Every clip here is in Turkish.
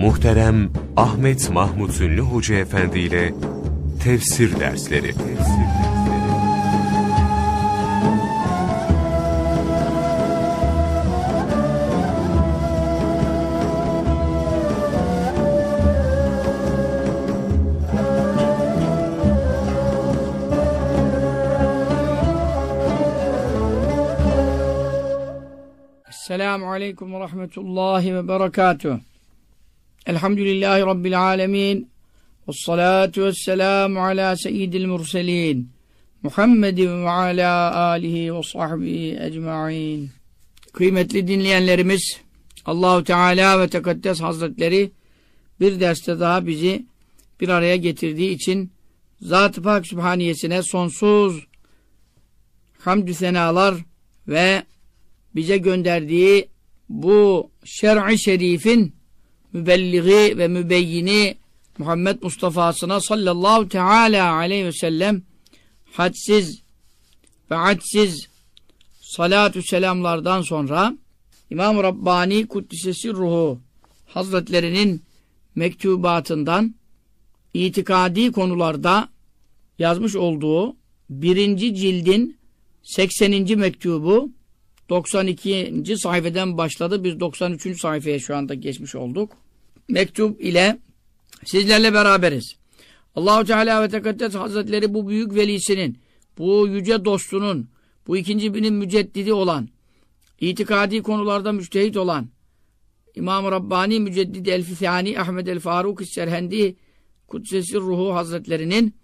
Muhterem Ahmet Mahmut Ünlü Hoca Efendi ile Tefsir Dersleri Esselamu Aleyküm ve Rahmetullahi ve Berekatuhu. Elhamdülillahi Rabbil Alemin. Ve salatu ve selamu ala seyyidil murselin. Muhammedin ve ala alihi ve sahbihi ecma'in. Kıymetli dinleyenlerimiz, Allahu Teala ve Tekaddes Hazretleri bir derste daha bizi bir araya getirdiği için Zat-ı Pak Sübhaniyesine sonsuz hamdü senalar ve bize gönderdiği bu şer'i şerifin mübelliği ve mübeyyini Muhammed Mustafa'sına sallallahu teala aleyhi ve sellem hadsiz ve hadsiz salatü selamlardan sonra İmam Rabbani Kuddisesi Ruhu Hazretlerinin mektubatından itikadi konularda yazmış olduğu birinci cildin 80. mektubu 92. sayfeden başladı. Biz 93. sayfaya şu anda geçmiş olduk. Mektup ile sizlerle beraberiz. Allahu Teala ve Tekaddes Hazretleri bu büyük velisinin, bu yüce dostunun, bu ikinci binin müceddidi olan, itikadi konularda müştehit olan, İmam-ı Rabbani Müceddidi El-Fithani Ahmed El-Faruk Serhendi Kudsesi Ruhu Hazretlerinin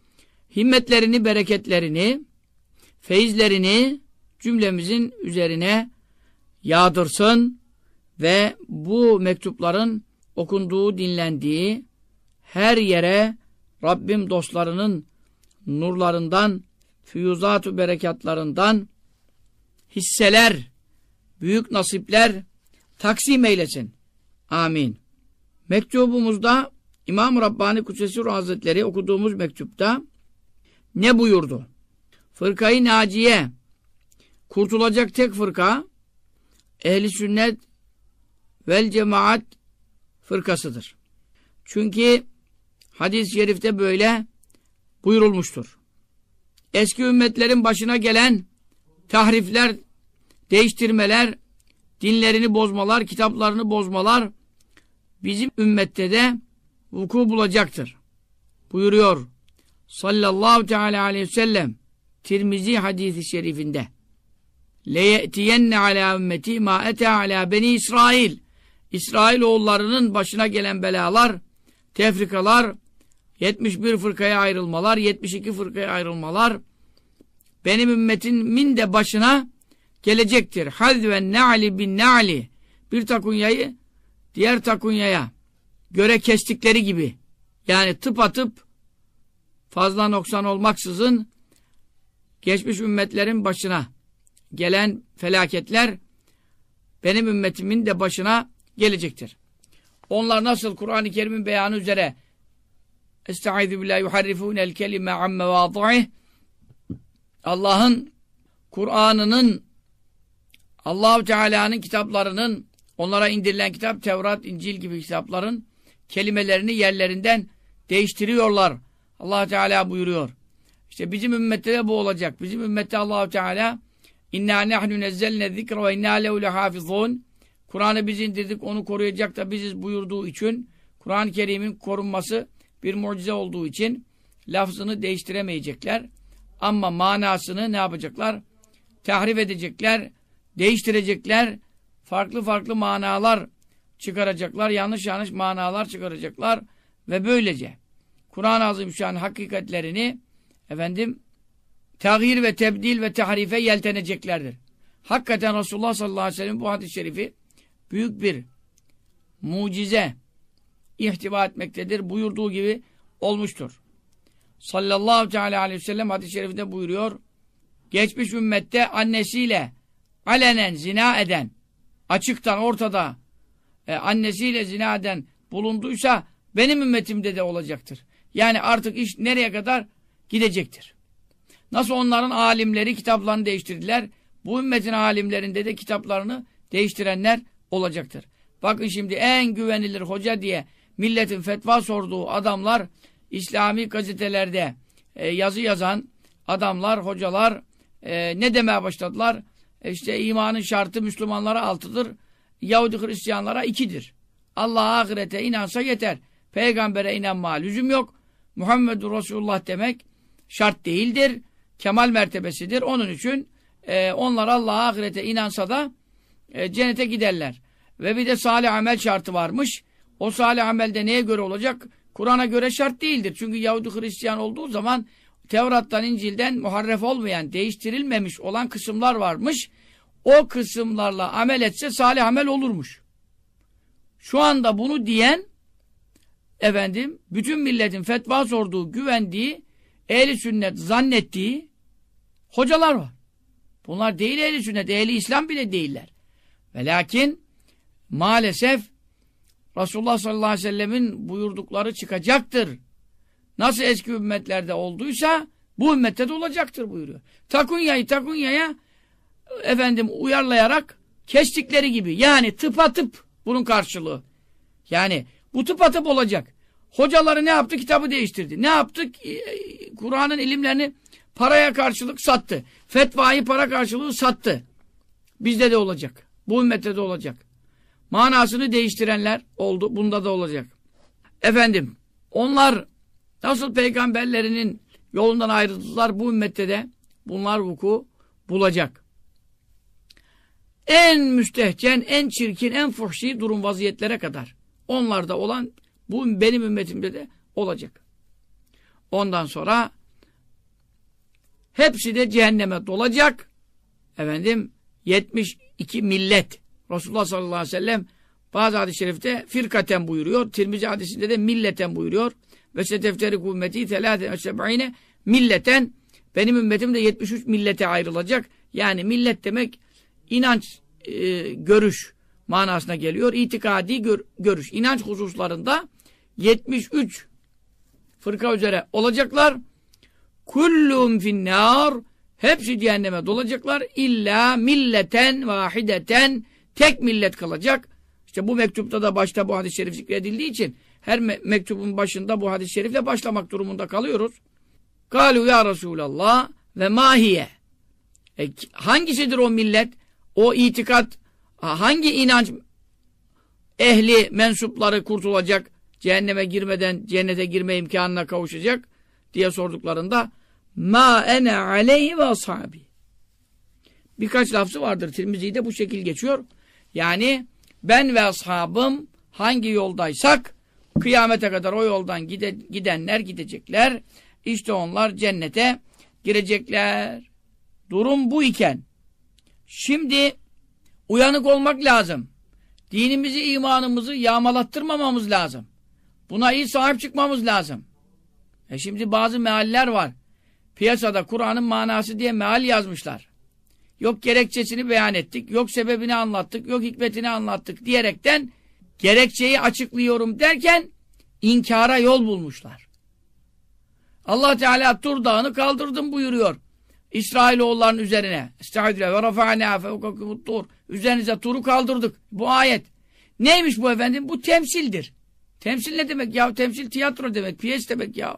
himmetlerini, bereketlerini, feyizlerini, cümlemizin üzerine yağdırsın ve bu mektupların okunduğu, dinlendiği her yere Rabbim dostlarının nurlarından, füyuzat-ı berekatlarından hisseler, büyük nasipler taksim eylesin. Amin. Mektubumuzda İmam Rabbani Kutsesi Hazretleri okuduğumuz mektupta ne buyurdu? Fırkayı Naciye kurtulacak tek fırka ehli sünnet vel cemaat fırkasıdır. Çünkü hadis-i şerifte böyle buyurulmuştur. Eski ümmetlerin başına gelen tahrifler, değiştirmeler, dinlerini bozmalar, kitaplarını bozmalar bizim ümmette de vuku bulacaktır. Buyuruyor sallallahu teala aleyhi ve sellem Tirmizi hadisi şerifinde leyetiyenne ala ümmeti ma ete ala beni İsrail. İsrail oğullarının başına gelen belalar, tefrikalar, 71 fırkaya ayrılmalar, 72 fırkaya ayrılmalar benim ümmetimin de başına gelecektir. Hazven ne'ali bin ne'ali bir takunyayı diğer takunyaya göre kestikleri gibi yani tıp atıp fazla noksan olmaksızın geçmiş ümmetlerin başına gelen felaketler benim ümmetimin de başına gelecektir. Onlar nasıl Kur'an-ı Kerim'in beyanı üzere Estaizu billahi yuharrifûnel kelime amme vâdâih Allah'ın Kur'an'ının Allahu Teala'nın kitaplarının onlara indirilen kitap Tevrat, İncil gibi kitapların kelimelerini yerlerinden değiştiriyorlar. Allah Teala buyuruyor. İşte bizim ümmette de bu olacak. Bizim ümmette Allahu Teala İnna nahnu nezzelne zikra ve inna lehu lehafizun. Kur'an'ı biz indirdik, onu koruyacak da biziz buyurduğu için Kur'an-ı Kerim'in korunması bir mucize olduğu için lafzını değiştiremeyecekler. Ama manasını ne yapacaklar? Tahrif edecekler, değiştirecekler, farklı farklı manalar çıkaracaklar, yanlış yanlış manalar çıkaracaklar ve böylece Kur'an-ı Azimüşşan hakikatlerini efendim tağyir ve tebdil ve tahrife yelteneceklerdir. Hakikaten Resulullah sallallahu aleyhi ve sellem bu hadis-i şerifi büyük bir mucize ihtiva etmektedir. Buyurduğu gibi olmuştur. Sallallahu aleyhi ve sellem hadis-i şerifinde buyuruyor. Geçmiş ümmette annesiyle alenen zina eden, açıktan ortada e, annesiyle zina eden bulunduysa benim ümmetimde de olacaktır. Yani artık iş nereye kadar gidecektir. Nasıl onların alimleri kitaplarını değiştirdiler, bu ümmetin alimlerinde de kitaplarını değiştirenler olacaktır. Bakın şimdi en güvenilir hoca diye milletin fetva sorduğu adamlar İslami gazetelerde e, yazı yazan adamlar, hocalar e, ne demeye başladılar? E, işte imanın şartı Müslümanlara altıdır. Yahudi Hristiyanlara ikidir. Allah'a ahirete inansa yeter. Peygambere inanma lüzum yok. Muhammedur Resulullah demek şart değildir. Kemal mertebesidir. Onun için e, onlar Allah'a ahirete inansa da e, cennete giderler. Ve bir de salih amel şartı varmış. O salih amelde neye göre olacak? Kur'an'a göre şart değildir. Çünkü Yahudi Hristiyan olduğu zaman Tevrat'tan, İncil'den muharref olmayan, değiştirilmemiş olan kısımlar varmış. O kısımlarla amel etse salih amel olurmuş. Şu anda bunu diyen efendim bütün milletin fetva sorduğu, güvendiği, ehli sünnet zannettiği hocalar var. Bunlar değil ehli sünnet, ehli İslam bile değiller. Ve lakin maalesef Resulullah sallallahu aleyhi ve sellemin buyurdukları çıkacaktır. Nasıl eski ümmetlerde olduysa bu ümmette de olacaktır buyuruyor. Takunya'yı takunyaya efendim uyarlayarak kestikleri gibi. Yani tıpatıp bunun karşılığı. Yani bu tıpatıp olacak. Hocaları ne yaptı? Kitabı değiştirdi. Ne yaptı? Kur'an'ın ilimlerini paraya karşılık sattı. Fetvayı para karşılığı sattı. Bizde de olacak. Bu ümmette de olacak. Manasını değiştirenler oldu. Bunda da olacak. Efendim, onlar nasıl peygamberlerinin yolundan ayrıldılar bu ümmette de bunlar vuku bulacak. En müstehcen, en çirkin, en fuhşi durum vaziyetlere kadar onlarda olan bu benim ümmetimde de olacak. Ondan sonra hepsi de cehenneme dolacak. Efendim 72 millet Resulullah sallallahu aleyhi ve sellem bazı hadis-i şerifte firkaten buyuruyor. Tirmizi hadisinde de milleten buyuruyor. Ve setefteri kuvveti telâten seb'ine milleten benim ümmetim de 73 millete ayrılacak. Yani millet demek inanç, e, görüş manasına geliyor. İtikadi gör, görüş. inanç hususlarında 73 fırka üzere olacaklar. Kullum finnâr hepsi cehenneme dolacaklar. İlla milleten vahideten tek millet kalacak. İşte bu mektupta da başta bu hadis-i şerif zikredildiği için her me mektubun başında bu hadis-i şerifle başlamak durumunda kalıyoruz. Galu ya Resulallah ve mahiye. E, hangisidir o millet? O itikat, hangi inanç ehli mensupları kurtulacak, cehenneme girmeden cennete girme imkanına kavuşacak diye sorduklarında ma ene aleyhi ve ashabi. Birkaç lafzı vardır. Tirmizi'de bu şekil geçiyor. Yani ben ve ashabım hangi yoldaysak kıyamete kadar o yoldan gide, gidenler gidecekler. İşte onlar cennete girecekler. Durum bu iken şimdi uyanık olmak lazım. Dinimizi, imanımızı yağmalattırmamamız lazım. Buna iyi sahip çıkmamız lazım. E şimdi bazı mealler var. Piyasada Kur'an'ın manası diye meal yazmışlar. Yok gerekçesini beyan ettik, yok sebebini anlattık, yok hikmetini anlattık diyerekten gerekçeyi açıklıyorum derken inkara yol bulmuşlar. Allah Teala Tur dağını kaldırdım buyuruyor. İsrailoğulların üzerine. Estağfirullah ve rafa'na fevkakumut. Üzerinize turu kaldırdık. Bu ayet. Neymiş bu efendim? Bu temsildir. Temsil ne demek ya? Temsil tiyatro demek, piyes demek ya.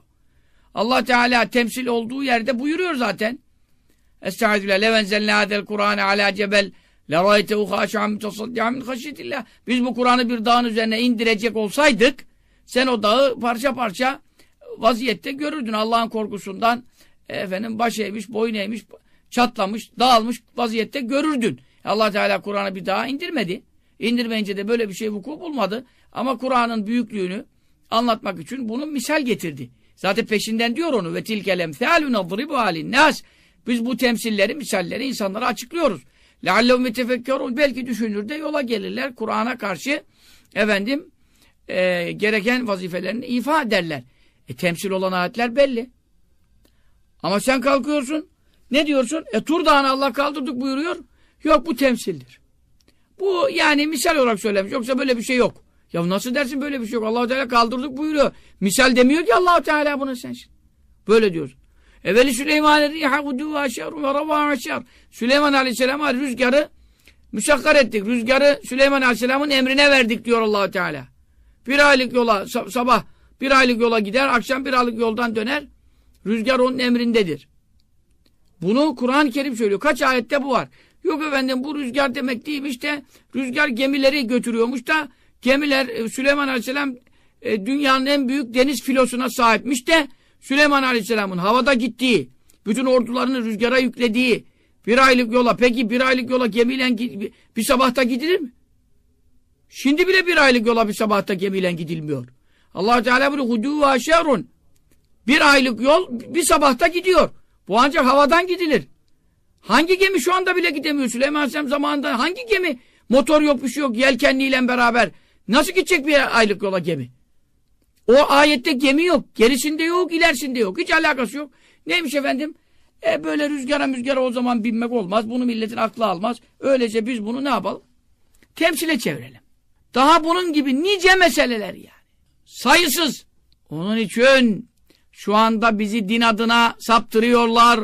Allah Teala temsil olduğu yerde buyuruyor zaten. Estağfirullah. Levenzelne hadel Kur'an ala cebel leraytehu haşan mütesaddi'a min haşyetillah. Biz bu Kur'an'ı bir dağın üzerine indirecek olsaydık sen o dağı parça parça vaziyette görürdün Allah'ın korkusundan efendim baş eğmiş, boyun eğmiş, çatlamış, dağılmış vaziyette görürdün. Allah Teala Kur'an'ı bir daha indirmedi. İndirmeyince de böyle bir şey vuku bulmadı. Ama Kur'an'ın büyüklüğünü anlatmak için bunu misal getirdi. Zaten peşinden diyor onu ve tilkel emsalü nadribu alin nas. Biz bu temsilleri, misalleri insanlara açıklıyoruz. Leallehum yetefekkerun. Belki düşünür de yola gelirler. Kur'an'a karşı efendim e, gereken vazifelerini ifa ederler. E temsil olan ayetler belli. Ama sen kalkıyorsun. Ne diyorsun? E Tur Dağı'nı Allah kaldırdık buyuruyor. Yok bu temsildir. Bu yani misal olarak söylemiş. Yoksa böyle bir şey yok. Ya nasıl dersin böyle bir şey yok? allah Teala kaldırdık buyuruyor. Misal demiyor ki allah Teala bunu sen. Böyle diyorsun. Evveli Süleyman riha gudu aşar ve rava aşar. Süleyman Aleyhisselam'a rüzgarı müşakkar ettik. Rüzgarı Süleyman Aleyhisselam'ın emrine verdik diyor allah Teala. Bir aylık yola sabah bir aylık yola gider, akşam bir aylık yoldan döner. Rüzgar onun emrindedir. Bunu Kur'an-ı Kerim söylüyor. Kaç ayette bu var? Yok efendim bu rüzgar demek değilmiş de rüzgar gemileri götürüyormuş da gemiler e, Süleyman Aleyhisselam e, dünyanın en büyük deniz filosuna sahipmiş de Süleyman Aleyhisselam'ın havada gittiği, bütün ordularını rüzgara yüklediği bir aylık yola, peki bir aylık yola gemiyle bir sabahta gidilir mi? Şimdi bile bir aylık yola bir sabahta gemiyle gidilmiyor. allah Teala bunu hudu ve aşerun. Bir aylık yol bir sabahta gidiyor. Bu ancak havadan gidilir. Hangi gemi şu anda bile gidemiyor? Süleyman Aleyhisselam zamanında hangi gemi? Motor yok bir şey yok yelkenliyle beraber. Nasıl gidecek bir aylık yola gemi? O ayette gemi yok. Gerisinde yok, ilerisinde yok. Hiç alakası yok. Neymiş efendim? E böyle rüzgara müzgara o zaman binmek olmaz. Bunu milletin aklı almaz. Öylece biz bunu ne yapalım? Temsile çevirelim. Daha bunun gibi nice meseleler yani. Sayısız. Onun için şu anda bizi din adına saptırıyorlar.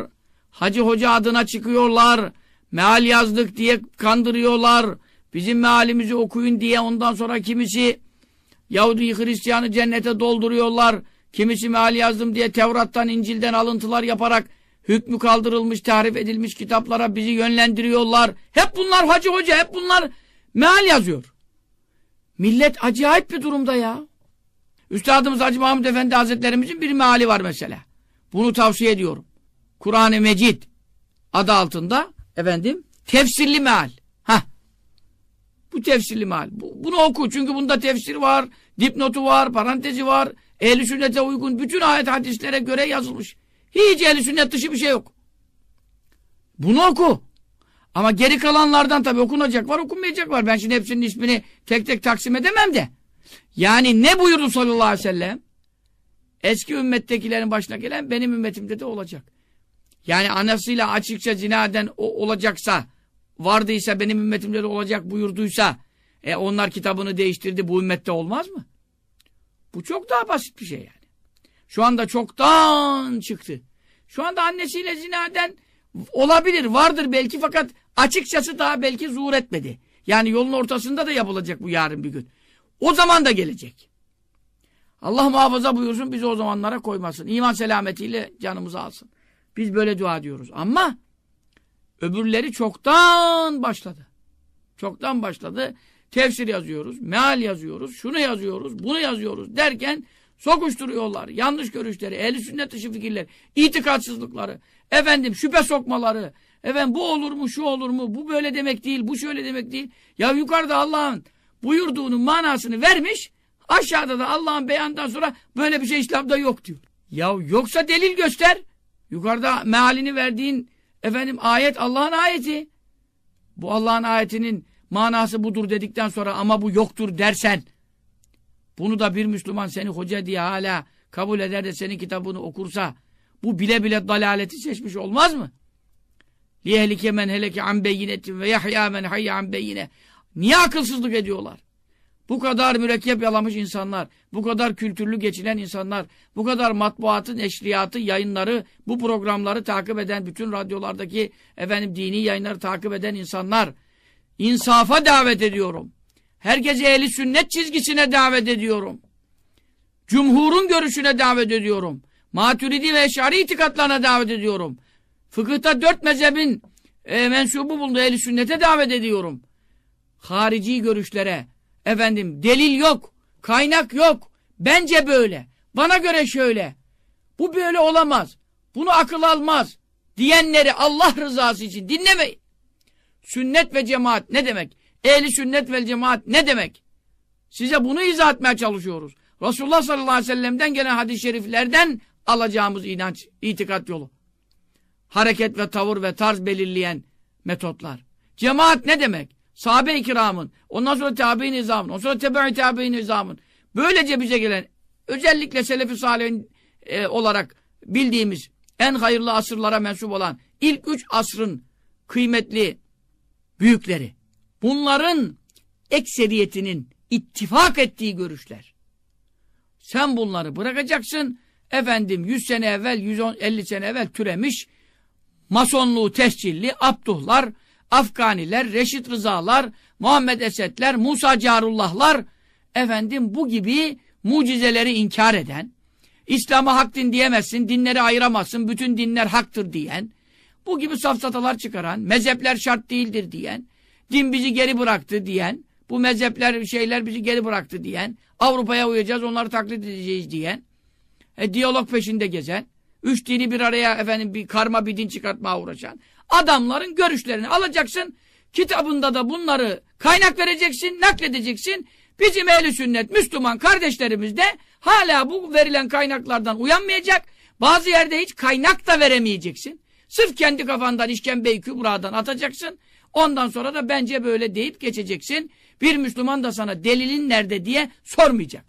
Hacı hoca adına çıkıyorlar. Meal yazdık diye kandırıyorlar. Bizim mealimizi okuyun diye ondan sonra kimisi Yahudi Hristiyanı cennete dolduruyorlar. Kimisi meal yazdım diye Tevrat'tan, İncil'den alıntılar yaparak hükmü kaldırılmış, tahrif edilmiş kitaplara bizi yönlendiriyorlar. Hep bunlar hacı hoca, hep bunlar meal yazıyor. Millet acayip bir durumda ya. Üstadımız Hacı Mahmud Efendi Hazretlerimizin bir meali var mesela. Bunu tavsiye ediyorum. Kur'an-ı Mecid adı altında efendim tefsirli meal. Bu tefsirli meal. Bu, bunu oku çünkü bunda tefsir var, dipnotu var, parantezi var. Ehl-i sünnete uygun bütün ayet hadislere göre yazılmış. Hiç ehl sünnet dışı bir şey yok. Bunu oku. Ama geri kalanlardan tabii okunacak var, okunmayacak var. Ben şimdi hepsinin ismini tek tek taksim edemem de. Yani ne buyurdu sallallahu aleyhi ve sellem? Eski ümmettekilerin başına gelen benim ümmetimde de olacak. Yani anasıyla açıkça zinaden o olacaksa, vardıysa benim ümmetimde de olacak buyurduysa, e onlar kitabını değiştirdi bu ümmette olmaz mı? Bu çok daha basit bir şey yani. Şu anda çoktan çıktı. Şu anda annesiyle zinaden olabilir, vardır belki fakat açıkçası daha belki zuhur etmedi. Yani yolun ortasında da yapılacak bu yarın bir gün. O zaman da gelecek. Allah muhafaza buyursun bizi o zamanlara koymasın. İman selametiyle canımızı alsın. Biz böyle dua ediyoruz. Ama öbürleri çoktan başladı. Çoktan başladı. Tefsir yazıyoruz, meal yazıyoruz, şunu yazıyoruz, bunu yazıyoruz derken sokuşturuyorlar. Yanlış görüşleri, ehli sünnet dışı fikirler, itikatsızlıkları, efendim şüphe sokmaları, efendim bu olur mu, şu olur mu, bu böyle demek değil, bu şöyle demek değil. Ya yukarıda Allah'ın buyurduğunun manasını vermiş, aşağıda da Allah'ın beyanından sonra böyle bir şey İslam'da yok diyor. Ya yoksa delil göster. Yukarıda mealini verdiğin efendim ayet Allah'ın ayeti. Bu Allah'ın ayetinin manası budur dedikten sonra ama bu yoktur dersen bunu da bir Müslüman seni hoca diye hala kabul eder de senin kitabını okursa bu bile bile dalaleti seçmiş olmaz mı? لِيَهْلِكَ مَنْ هَلَكَ عَنْ بَيِّنَةٍ وَيَحْيَا مَنْ حَيَّ عَنْ بَيِّنَةٍ Niye akılsızlık ediyorlar? Bu kadar mürekkep yalamış insanlar, bu kadar kültürlü geçilen insanlar, bu kadar matbuatın eşriyatı, yayınları, bu programları takip eden, bütün radyolardaki efendim dini yayınları takip eden insanlar, insafa davet ediyorum. Herkese ehli sünnet çizgisine davet ediyorum. Cumhurun görüşüne davet ediyorum. Maturidi ve Eşari itikatlarına davet ediyorum. Fıkıhta dört mezhebin e, mensubu bulunduğu ehli sünnete davet ediyorum. Harici görüşlere, efendim delil yok, kaynak yok, bence böyle, bana göre şöyle, bu böyle olamaz, bunu akıl almaz diyenleri Allah rızası için dinlemeyin. Sünnet ve cemaat ne demek? Ehli sünnet ve cemaat ne demek? Size bunu izah etmeye çalışıyoruz. Resulullah sallallahu aleyhi ve sellem'den gelen hadis-i şeriflerden alacağımız inanç, itikat yolu. Hareket ve tavır ve tarz belirleyen metotlar. Cemaat ne demek? Sahabe-i kiramın, ondan sonra tabi-i nizamın, ondan sonra tebe-i tabi-i nizamın. Böylece bize gelen, özellikle Selefi Salih'in e, olarak bildiğimiz en hayırlı asırlara mensup olan ilk üç asrın kıymetli büyükleri. Bunların ekseriyetinin ittifak ettiği görüşler. Sen bunları bırakacaksın. Efendim 100 sene evvel, 150 sene evvel türemiş masonluğu tescilli Abduhlar, Afganiler, Reşit Rızalar, Muhammed Esedler, Musa Carullahlar, efendim bu gibi mucizeleri inkar eden, İslam'a hak din diyemezsin, dinleri ayıramazsın, bütün dinler haktır diyen, bu gibi safsatalar çıkaran, mezhepler şart değildir diyen, din bizi geri bıraktı diyen, bu mezhepler, şeyler bizi geri bıraktı diyen, Avrupa'ya uyacağız, onları taklit edeceğiz diyen, e, diyalog peşinde gezen, üç dini bir araya efendim bir karma bir din çıkartmaya uğraşan adamların görüşlerini alacaksın, kitabında da bunları kaynak vereceksin, nakledeceksin. Bizim ehli sünnet, Müslüman kardeşlerimiz de hala bu verilen kaynaklardan uyanmayacak. Bazı yerde hiç kaynak da veremeyeceksin. Sırf kendi kafandan işkembeyi kübradan atacaksın. Ondan sonra da bence böyle deyip geçeceksin. Bir Müslüman da sana delilin nerede diye sormayacak.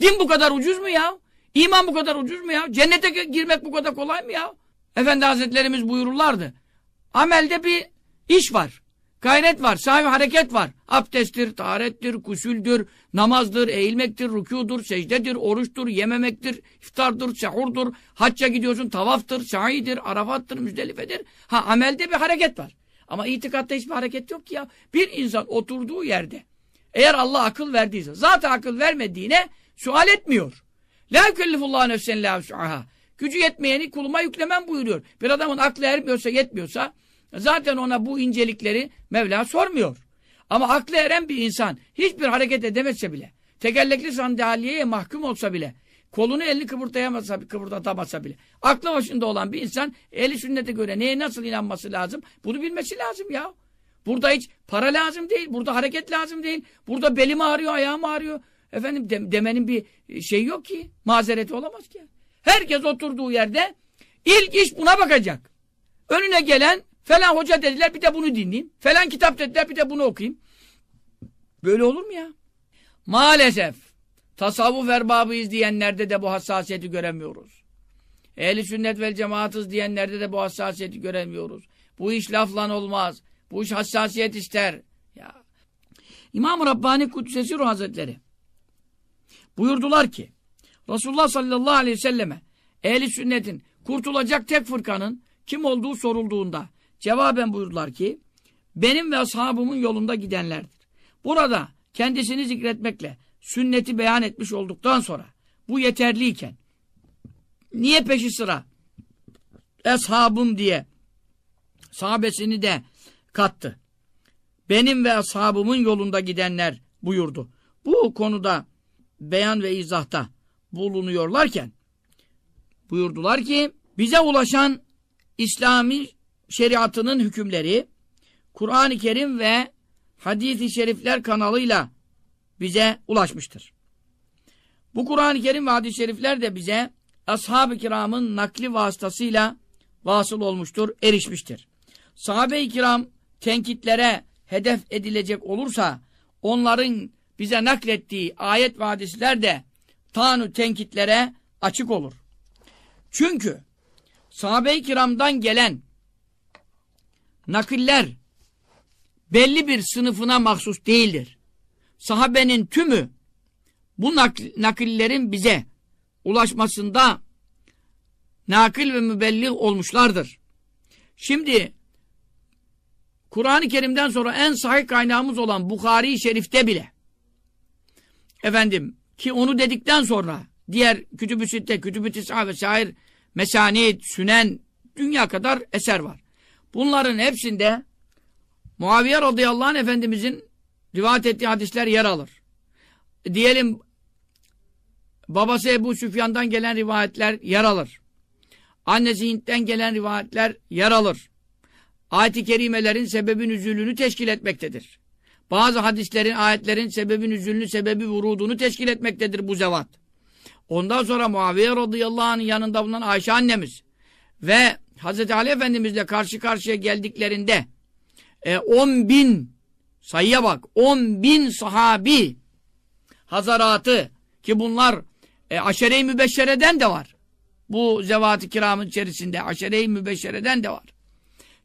Din bu kadar ucuz mu ya? İman bu kadar ucuz mu ya? Cennete girmek bu kadar kolay mı ya? Efendi Hazretlerimiz buyururlardı. Amelde bir iş var. Gayret var, sahibi hareket var. Abdesttir, taharettir, kusüldür, namazdır, eğilmektir, rükudur, secdedir, oruçtur, yememektir, iftardır, sehurdur, hacca gidiyorsun, tavaftır, şahidir, arafattır, müzdelifedir. Ha amelde bir hareket var. Ama itikatta hiçbir hareket yok ki ya. Bir insan oturduğu yerde eğer Allah akıl verdiyse, zaten akıl vermediğine sual etmiyor. La yükellifullahu nefsen la. Gücü yetmeyeni kuluma yüklemem buyuruyor. Bir adamın aklı ermiyorsa, yetmiyorsa zaten ona bu incelikleri Mevla sormuyor. Ama aklı eren bir insan hiçbir hareket edemezse bile, tekerlekli sandalyeye mahkum olsa bile, kolunu elini kıpırtayamasa, kıpırdatamasa bile, aklı başında olan bir insan eli sünnete göre neye nasıl inanması lazım? Bunu bilmesi lazım ya. Burada hiç para lazım değil, burada hareket lazım değil, burada belim ağrıyor, ayağım ağrıyor. Efendim de, demenin bir şey yok ki, mazereti olamaz ki. Herkes oturduğu yerde ilk iş buna bakacak. Önüne gelen falan hoca dediler bir de bunu dinleyeyim. Falan kitap dediler bir de bunu okuyayım. Böyle olur mu ya? Maalesef tasavvuf erbabı izleyenlerde de bu hassasiyeti göremiyoruz. Ehli sünnet vel cemaatız diyenlerde de bu hassasiyeti göremiyoruz. Bu iş laflan olmaz. Bu iş hassasiyet ister. Ya. İmam-ı Rabbani Ruh Hazretleri buyurdular ki Resulullah sallallahu aleyhi ve selleme ehli sünnetin kurtulacak tek fırkanın kim olduğu sorulduğunda cevaben buyurdular ki benim ve ashabımın yolunda gidenlerdir. Burada kendisini zikretmekle sünneti beyan etmiş olduktan sonra bu yeterliyken niye peşi sıra ashabım diye sahabesini de kattı. Benim ve ashabımın yolunda gidenler buyurdu. Bu konuda beyan ve izahta bulunuyorlarken buyurdular ki bize ulaşan İslami şeriatının hükümleri Kur'an-ı Kerim ve hadis-i şerifler kanalıyla bize ulaşmıştır. Bu Kur'an-ı Kerim ve hadis-i şerifler de bize ashab-ı kiramın nakli vasıtasıyla vasıl olmuştur, erişmiştir. Sahabe-i kiram tenkitlere hedef edilecek olursa onların bize naklettiği ayet ve hadisler de tanu tenkitlere açık olur. Çünkü sahabe-i kiramdan gelen nakiller belli bir sınıfına mahsus değildir. Sahabenin tümü bu nakillerin bize ulaşmasında nakil ve mübelliğ olmuşlardır. Şimdi Kur'an-ı Kerim'den sonra en sahih kaynağımız olan Bukhari-i Şerif'te bile efendim ki onu dedikten sonra diğer Kütüb-ü Sitte, Kütüb-ü Tis'a ve şair Mesanid, Sünen dünya kadar eser var. Bunların hepsinde Muaviye radıyallahu anh Efendimizin rivayet ettiği hadisler yer alır. Diyelim babası Ebu Süfyan'dan gelen rivayetler yer alır. Annesi Hint'ten gelen rivayetler yer alır. Ayet-i kerimelerin sebebin üzülünü teşkil etmektedir. Bazı hadislerin, ayetlerin sebebin üzülünü, sebebi vurudunu teşkil etmektedir bu zevat. Ondan sonra Muaviye radıyallahu anh'ın yanında bulunan Ayşe annemiz ve Hazreti Ali Efendimizle karşı karşıya geldiklerinde e, 10 bin sayıya bak 10 bin sahabi hazaratı ki bunlar e, aşere-i mübeşşereden de var. Bu zevat-ı kiramın içerisinde aşere-i mübeşşereden de var.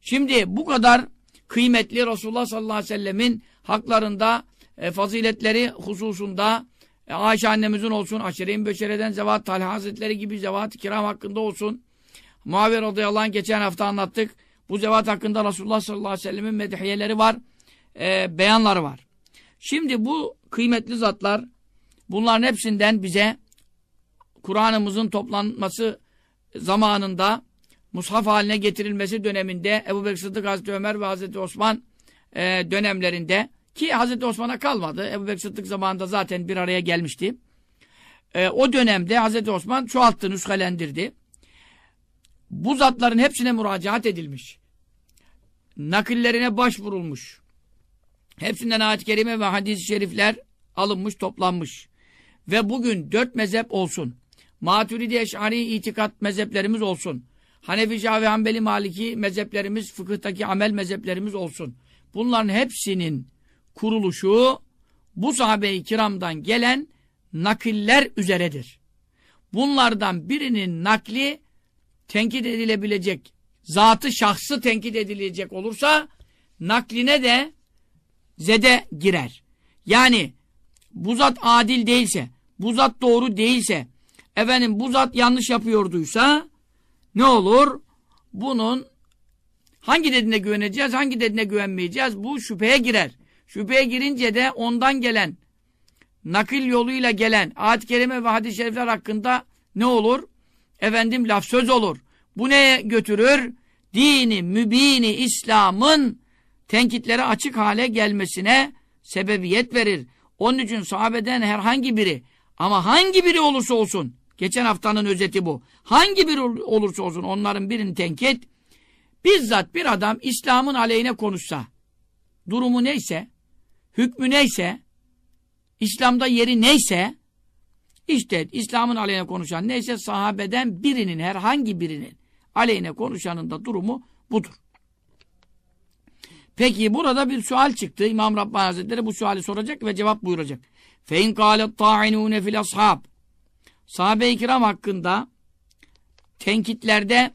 Şimdi bu kadar kıymetli Resulullah sallallahu aleyhi ve sellemin haklarında e, faziletleri hususunda e, Ayşe annemizin olsun, Aşire-i Beşere'den Zevat Talha Hazretleri gibi Zevat-ı Kiram hakkında olsun. Muaviye radıyallahu anh geçen hafta anlattık. Bu zevat hakkında Resulullah sallallahu aleyhi ve sellemin medhiyeleri var, e, beyanları var. Şimdi bu kıymetli zatlar Bunların hepsinden bize Kur'an'ımızın toplanması zamanında mushaf haline getirilmesi döneminde Ebu Bekir Sıddık Hazreti Ömer ve Hazreti Osman e, dönemlerinde ki Hazreti Osman'a kalmadı. Ebu Bekir Sıddık zamanında zaten bir araya gelmişti. E, o dönemde Hazreti Osman çoğalttı, nüshalendirdi. Bu zatların hepsine müracaat edilmiş. Nakillerine başvurulmuş. Hepsinden ayet-i kerime ve hadis-i şerifler alınmış, toplanmış. Ve bugün dört mezhep olsun. Maturidi Eş'ari itikat mezheplerimiz olsun. Hanefi, Şafi, Hanbeli, Maliki mezheplerimiz, fıkıhtaki amel mezheplerimiz olsun. Bunların hepsinin kuruluşu bu sahabe-i kiramdan gelen nakiller üzeredir. Bunlardan birinin nakli tenkit edilebilecek, zatı şahsı tenkit edilecek olursa nakline de zede girer. Yani bu zat adil değilse, bu zat doğru değilse, efendim bu zat yanlış yapıyorduysa ne olur? Bunun hangi dediğine güveneceğiz, hangi dediğine güvenmeyeceğiz? Bu şüpheye girer. Şüpheye girince de ondan gelen, nakil yoluyla gelen ayet-i ve hadis-i şerifler hakkında ne olur? Efendim laf söz olur. Bu neye götürür? Dini, mübini, İslam'ın tenkitlere açık hale gelmesine sebebiyet verir. Onun için sahabeden herhangi biri ama hangi biri olursa olsun geçen haftanın özeti bu. Hangi biri olursa olsun onların birini tenkit bizzat bir adam İslam'ın aleyhine konuşsa durumu neyse hükmü neyse İslam'da yeri neyse işte İslam'ın aleyhine konuşan neyse sahabeden birinin herhangi birinin aleyhine konuşanın da durumu budur. Peki burada bir sual çıktı. İmam Rabbani Hazretleri bu suali soracak ve cevap buyuracak. Fein kâlet ta'inûne fil ashab. Sahabe-i kiram hakkında tenkitlerde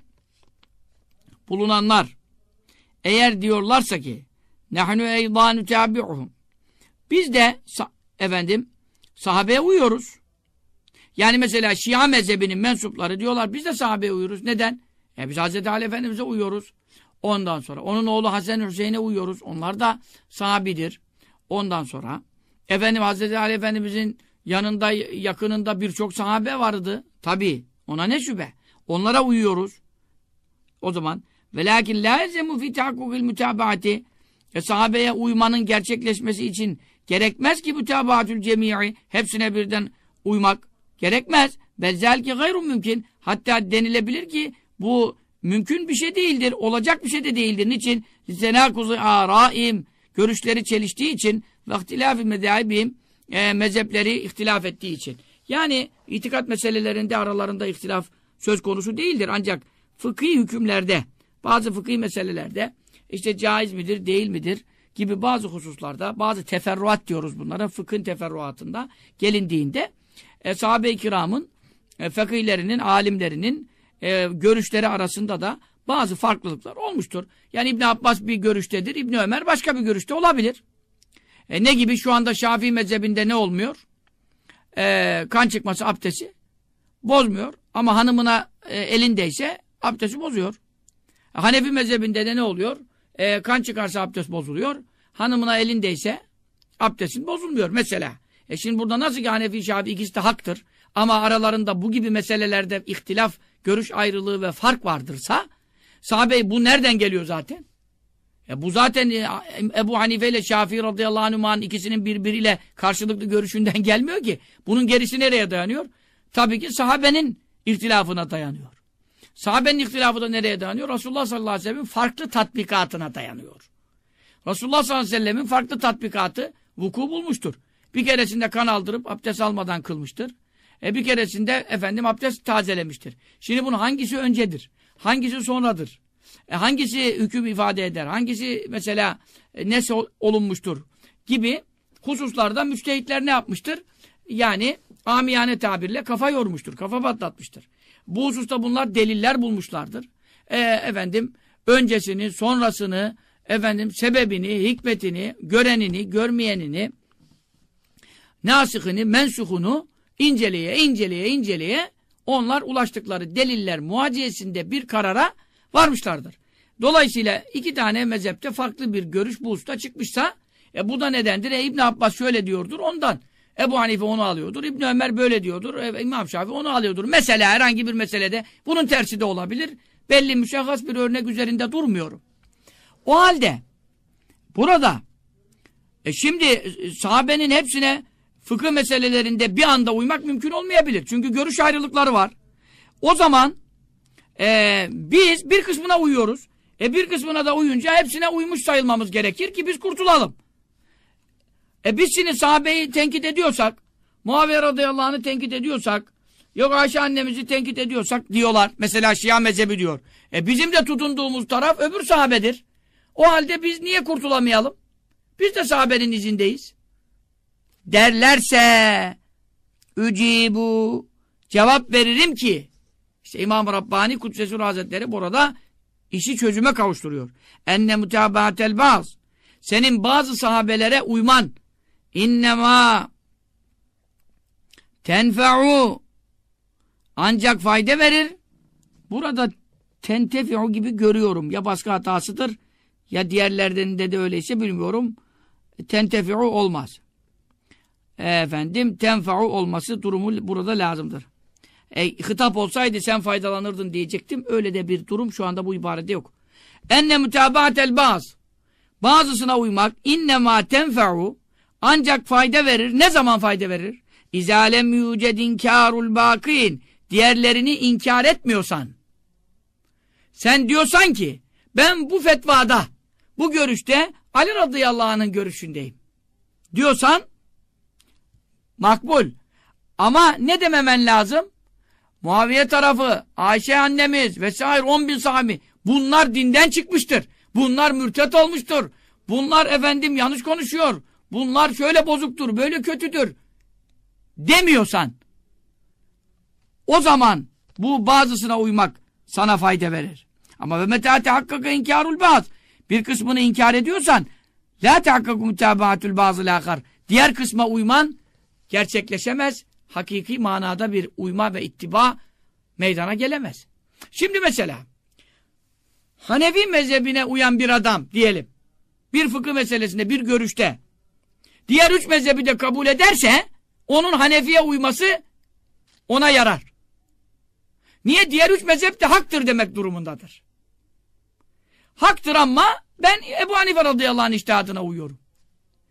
bulunanlar eğer diyorlarsa ki nehnu eydâ nütâbi'uhum biz de efendim sahabeye uyuyoruz. Yani mesela Şia mezhebinin mensupları diyorlar biz de sahabeye uyuyoruz. Neden? E biz Hazreti Ali Efendimiz'e uyuyoruz. Ondan sonra onun oğlu Hasan Hüseyin'e uyuyoruz. Onlar da sahabidir. Ondan sonra efendim Hazreti Ali Efendimiz'in yanında yakınında birçok sahabe vardı. Tabi ona ne şüphe. Onlara uyuyoruz. O zaman velakin la ezemu fi tahakkukil mütabaati e, sahabeye uymanın gerçekleşmesi için gerekmez ki mütabaatül cemii hepsine birden uymak gerekmez. Belzelki gayrun mümkün. Hatta denilebilir ki bu mümkün bir şey değildir. Olacak bir şey de değildir. Niçin? Zenakuzu araim görüşleri çeliştiği için ve ihtilafi medâibim e, mezhepleri ihtilaf ettiği için. Yani itikat meselelerinde aralarında ihtilaf söz konusu değildir. Ancak fıkhi hükümlerde, bazı fıkhi meselelerde işte caiz midir, değil midir gibi bazı hususlarda, bazı teferruat diyoruz bunlara, fıkhın teferruatında gelindiğinde e, sahabe-i kiramın, e, fakihlerinin, alimlerinin e, görüşleri arasında da bazı farklılıklar olmuştur. Yani İbn Abbas bir görüştedir, İbn Ömer başka bir görüşte olabilir. E, ne gibi şu anda Şafii mezhebinde ne olmuyor? E, kan çıkması abdesti bozmuyor. Ama hanımına e, elindeyse abdesti bozuyor. Hanefi mezhebinde de ne oluyor? E, kan çıkarsa abdest bozuluyor. Hanımına elindeyse abdestin bozulmuyor mesela. E şimdi burada nasıl ki Hanefi Şafii ikisi de haktır. Ama aralarında bu gibi meselelerde ihtilaf, görüş ayrılığı ve fark vardırsa sahabe bu nereden geliyor zaten? E bu zaten e, Ebu Hanife ile Şafii radıyallahu anh'ın ikisinin birbiriyle karşılıklı görüşünden gelmiyor ki. Bunun gerisi nereye dayanıyor? Tabii ki sahabenin ihtilafına dayanıyor. Sahabenin ihtilafı da nereye dayanıyor? Resulullah sallallahu aleyhi ve sellem'in farklı tatbikatına dayanıyor. Resulullah sallallahu aleyhi ve sellem'in farklı tatbikatı vuku bulmuştur. Bir keresinde kan aldırıp abdest almadan kılmıştır. E bir keresinde efendim abdest tazelemiştir. Şimdi bunun hangisi öncedir? Hangisi sonradır? E hangisi hüküm ifade eder? Hangisi mesela e, nesi olunmuştur? Gibi hususlarda müçtehitler ne yapmıştır? Yani amiyane tabirle kafa yormuştur. Kafa patlatmıştır. Bu hususta bunlar deliller bulmuşlardır. E, efendim öncesini, sonrasını, efendim sebebini, hikmetini, görenini, görmeyenini, nasihini, mensuhunu inceleye, inceleye, inceleye onlar ulaştıkları deliller muhaciyesinde bir karara varmışlardır. Dolayısıyla iki tane mezhepte farklı bir görüş bu usta çıkmışsa e bu da nedendir? E İbn Abbas şöyle diyordur ondan. Ebu Hanife onu alıyordur. İbn Ömer böyle diyordur. E, İmam Şafii onu alıyordur. Mesela herhangi bir meselede bunun tersi de olabilir. Belli müşahhas bir örnek üzerinde durmuyorum. O halde burada e şimdi e, sahabenin hepsine fıkıh meselelerinde bir anda uymak mümkün olmayabilir. Çünkü görüş ayrılıkları var. O zaman e, biz bir kısmına uyuyoruz. E bir kısmına da uyunca hepsine uymuş sayılmamız gerekir ki biz kurtulalım. E biz şimdi sahabeyi tenkit ediyorsak, Muaviye radıyallahu anh'ı tenkit ediyorsak, yok Ayşe annemizi tenkit ediyorsak diyorlar. Mesela Şia mezhebi diyor. E bizim de tutunduğumuz taraf öbür sahabedir. O halde biz niye kurtulamayalım? Biz de sahabenin izindeyiz. Derlerse ücibu cevap veririm ki işte İmam Rabbani Kudsesur Hazretleri burada işi çözüme kavuşturuyor. Enne mutabaatel baz senin bazı sahabelere uyman innema tenfe'u ancak fayda verir. Burada tentefi'u gibi görüyorum. Ya baskı hatasıdır ya diğerlerden de, öyleyse bilmiyorum. Tentefi'u olmaz. Efendim tenfa'u olması durumu burada lazımdır. E, hitap olsaydı sen faydalanırdın diyecektim. Öyle de bir durum şu anda bu ibarede yok. Enne mutabaatel baz. Bazısına uymak innema tenfa'u ancak fayda verir. Ne zaman fayda verir? İzalem yücedin kârul bâkîn. Diğerlerini inkar etmiyorsan. Sen diyorsan ki ben bu fetvada, bu görüşte Ali radıyallahu anh'ın görüşündeyim. Diyorsan makbul. Ama ne dememen lazım? Muaviye tarafı, Ayşe annemiz vesaire 10 bin sahabi bunlar dinden çıkmıştır. Bunlar mürtet olmuştur. Bunlar efendim yanlış konuşuyor. Bunlar şöyle bozuktur, böyle kötüdür. Demiyorsan o zaman bu bazısına uymak sana fayda verir. Ama ve metâte hakkaka inkârul baz. Bir kısmını inkar ediyorsan la tehakkaku mütabaatul bazı lâkar. Diğer kısma uyman gerçekleşemez. Hakiki manada bir uyma ve ittiba meydana gelemez. Şimdi mesela Hanefi mezhebine uyan bir adam diyelim. Bir fıkıh meselesinde, bir görüşte diğer üç mezhebi de kabul ederse onun Hanefi'ye uyması ona yarar. Niye? Diğer üç mezhep de haktır demek durumundadır. Haktır ama ben Ebu Hanife radıyallahu anh iştihadına uyuyorum.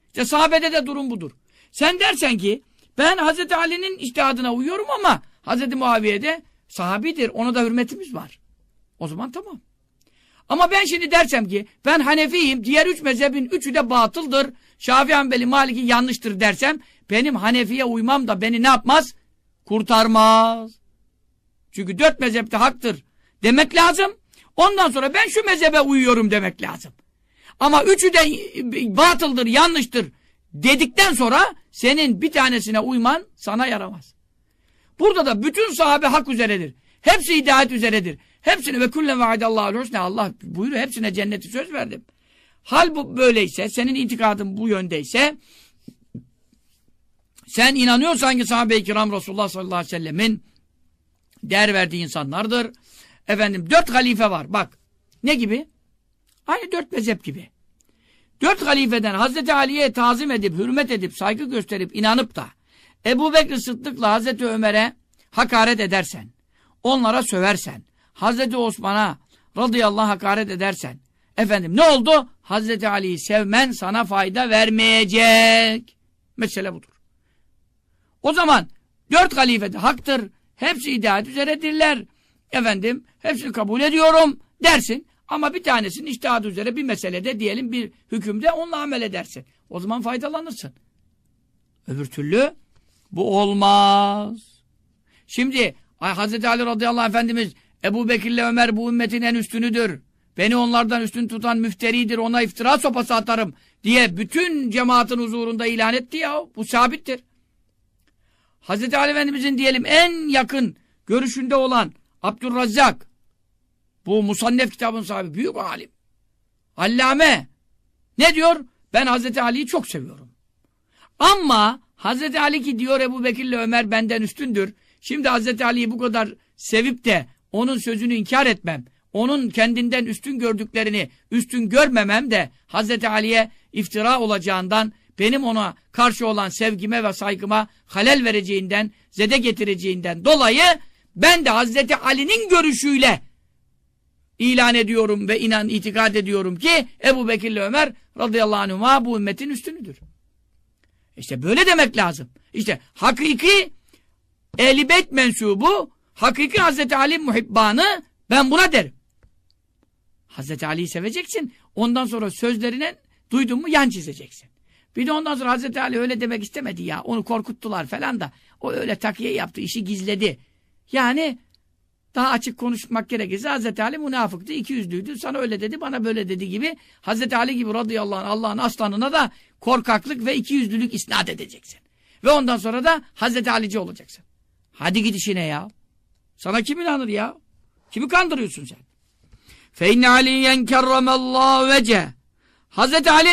İşte sahabede de durum budur. Sen dersen ki ben Hazreti Ali'nin iştihadına uyuyorum ama Hazreti Muaviye de sahabidir. Ona da hürmetimiz var. O zaman tamam. Ama ben şimdi dersem ki ben Hanefiyim, diğer üç mezhebin üçü de batıldır. Şafii Hanbeli Maliki yanlıştır dersem benim Hanefi'ye uymam da beni ne yapmaz? Kurtarmaz. Çünkü dört mezhepte haktır demek lazım. Ondan sonra ben şu mezhebe uyuyorum demek lazım. Ama üçü de batıldır, yanlıştır dedikten sonra senin bir tanesine uyman sana yaramaz. Burada da bütün sahabe hak üzeredir. Hepsi hidayet üzeredir. Hepsine ve kullen vaadallahu husne Allah buyuruyor hepsine cenneti söz verdim. Hal bu böyleyse, senin itikadın bu yöndeyse sen inanıyorsan ki sahabe-i kiram Resulullah sallallahu aleyhi ve sellemin değer verdiği insanlardır. Efendim dört halife var. Bak ne gibi? Aynı dört mezhep gibi. Dört halifeden Hazreti Ali'ye tazim edip, hürmet edip, saygı gösterip, inanıp da Ebu Bekir Sıddık'la Hazreti Ömer'e hakaret edersen, onlara söversen, Hazreti Osman'a radıyallahu hakaret edersen, efendim ne oldu? Hazreti Ali'yi sevmen sana fayda vermeyecek. Mesele budur. O zaman dört halife de haktır. Hepsi hidayet üzeredirler. Efendim hepsini kabul ediyorum dersin. Ama bir tanesinin iştihadı üzere bir meselede diyelim bir hükümde onunla amel edersin. O zaman faydalanırsın. Öbür türlü bu olmaz. Şimdi Hazreti Ali radıyallahu anh efendimiz Ebu Bekir'le Ömer bu ümmetin en üstünüdür. Beni onlardan üstün tutan müfteridir. Ona iftira sopası atarım diye bütün cemaatin huzurunda ilan etti ya. Bu sabittir. Hazreti Ali Efendimizin diyelim en yakın görüşünde olan Abdurrazzak bu Musannef kitabın sahibi büyük alim. Allame ne diyor? Ben Hazreti Ali'yi çok seviyorum. Ama Hazreti Ali ki diyor Ebu Bekir'le Ömer benden üstündür. Şimdi Hazreti Ali'yi bu kadar sevip de onun sözünü inkar etmem. Onun kendinden üstün gördüklerini üstün görmemem de Hazreti Ali'ye iftira olacağından benim ona karşı olan sevgime ve saygıma halel vereceğinden, zede getireceğinden dolayı ben de Hazreti Ali'nin görüşüyle ilan ediyorum ve inan itikad ediyorum ki Ebu Bekir ile Ömer radıyallahu anhuma bu ümmetin üstünüdür. İşte böyle demek lazım. İşte hakiki Ehl-i mensubu, hakiki Hazreti Ali muhibbanı ben buna derim. Hazreti Ali'yi seveceksin. Ondan sonra sözlerine duydun mu yan çizeceksin. Bir de ondan sonra Hazreti Ali öyle demek istemedi ya. Onu korkuttular falan da. O öyle takiye yaptı. işi gizledi. Yani daha açık konuşmak gerekirse Hazreti Ali münafıktı, ikiyüzlüydü. Sana öyle dedi, bana böyle dedi gibi. Hazreti Ali gibi radıyallahu anh Allah'ın aslanına da korkaklık ve ikiyüzlülük isnat edeceksin. Ve ondan sonra da Hazreti Alici olacaksın. Hadi git işine ya. Sana kim inanır ya? Kimi kandırıyorsun sen? Feyne aliyen kerremallahu vece Hazreti Ali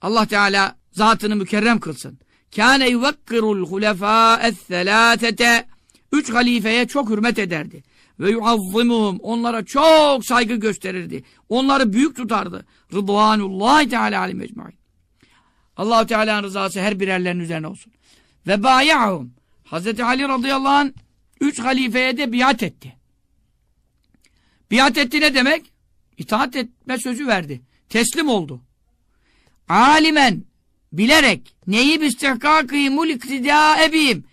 Allah Teala zatını mükerrem kılsın. Kâne yuvakkirul hulefâ'es-selâtete Üç halifeye çok hürmet ederdi. Ve yuazzimuhum onlara çok saygı gösterirdi. Onları büyük tutardı. Rıdvanullahi Teala alim ecmaîn. Allahu Teala'nın rızası her birerlerinin üzerine olsun. Ve bayahum Hazreti Ali radıyallahu an üç halifeye de biat etti. Biat etti ne demek? İtaat etme sözü verdi. Teslim oldu. Alimen bilerek neyi bistihkâkîmul iktidâ ebîm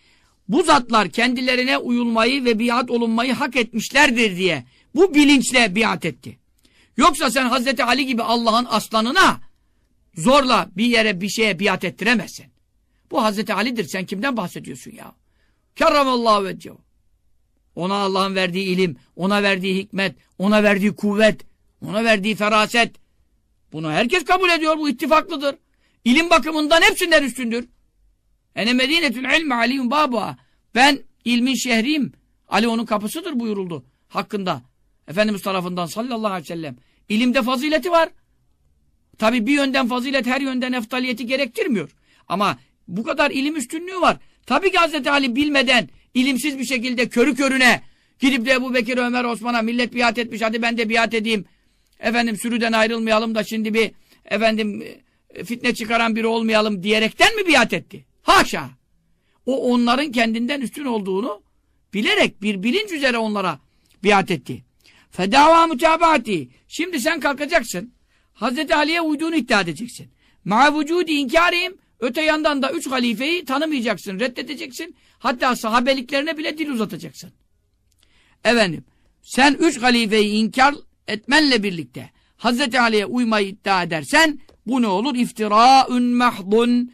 bu zatlar kendilerine uyulmayı ve biat olunmayı hak etmişlerdir diye bu bilinçle biat etti. Yoksa sen Hazreti Ali gibi Allah'ın aslanına zorla bir yere bir şeye biat ettiremezsin. Bu Hazreti Ali'dir. Sen kimden bahsediyorsun ya? Kerramallahu vecehu. Ona Allah'ın verdiği ilim, ona verdiği hikmet, ona verdiği kuvvet, ona verdiği feraset. Bunu herkes kabul ediyor. Bu ittifaklıdır. İlim bakımından hepsinden üstündür. Ene medinetül ilmi aliyun baba. Ben ilmin şehriyim. Ali onun kapısıdır buyuruldu hakkında. Efendimiz tarafından sallallahu aleyhi ve sellem. İlimde fazileti var. Tabi bir yönden fazilet her yönden eftaliyeti gerektirmiyor. Ama bu kadar ilim üstünlüğü var. Tabi ki Hazreti Ali bilmeden ilimsiz bir şekilde körü körüne gidip de Ebu Bekir, Ömer, Osman'a millet biat etmiş hadi ben de biat edeyim. Efendim sürüden ayrılmayalım da şimdi bir efendim fitne çıkaran biri olmayalım diyerekten mi biat etti? Haşa! O onların kendinden üstün olduğunu bilerek bir bilinç üzere onlara biat etti. Fedava mütabaati. Şimdi sen kalkacaksın. Hazreti Ali'ye uyduğunu iddia edeceksin. Ma vücudi inkarihim. Öte yandan da üç halifeyi tanımayacaksın, reddedeceksin. Hatta sahabeliklerine bile dil uzatacaksın. Efendim, sen üç halifeyi inkar etmenle birlikte Hazreti Ali'ye uymayı iddia edersen bu ne olur? İftiraun mahdun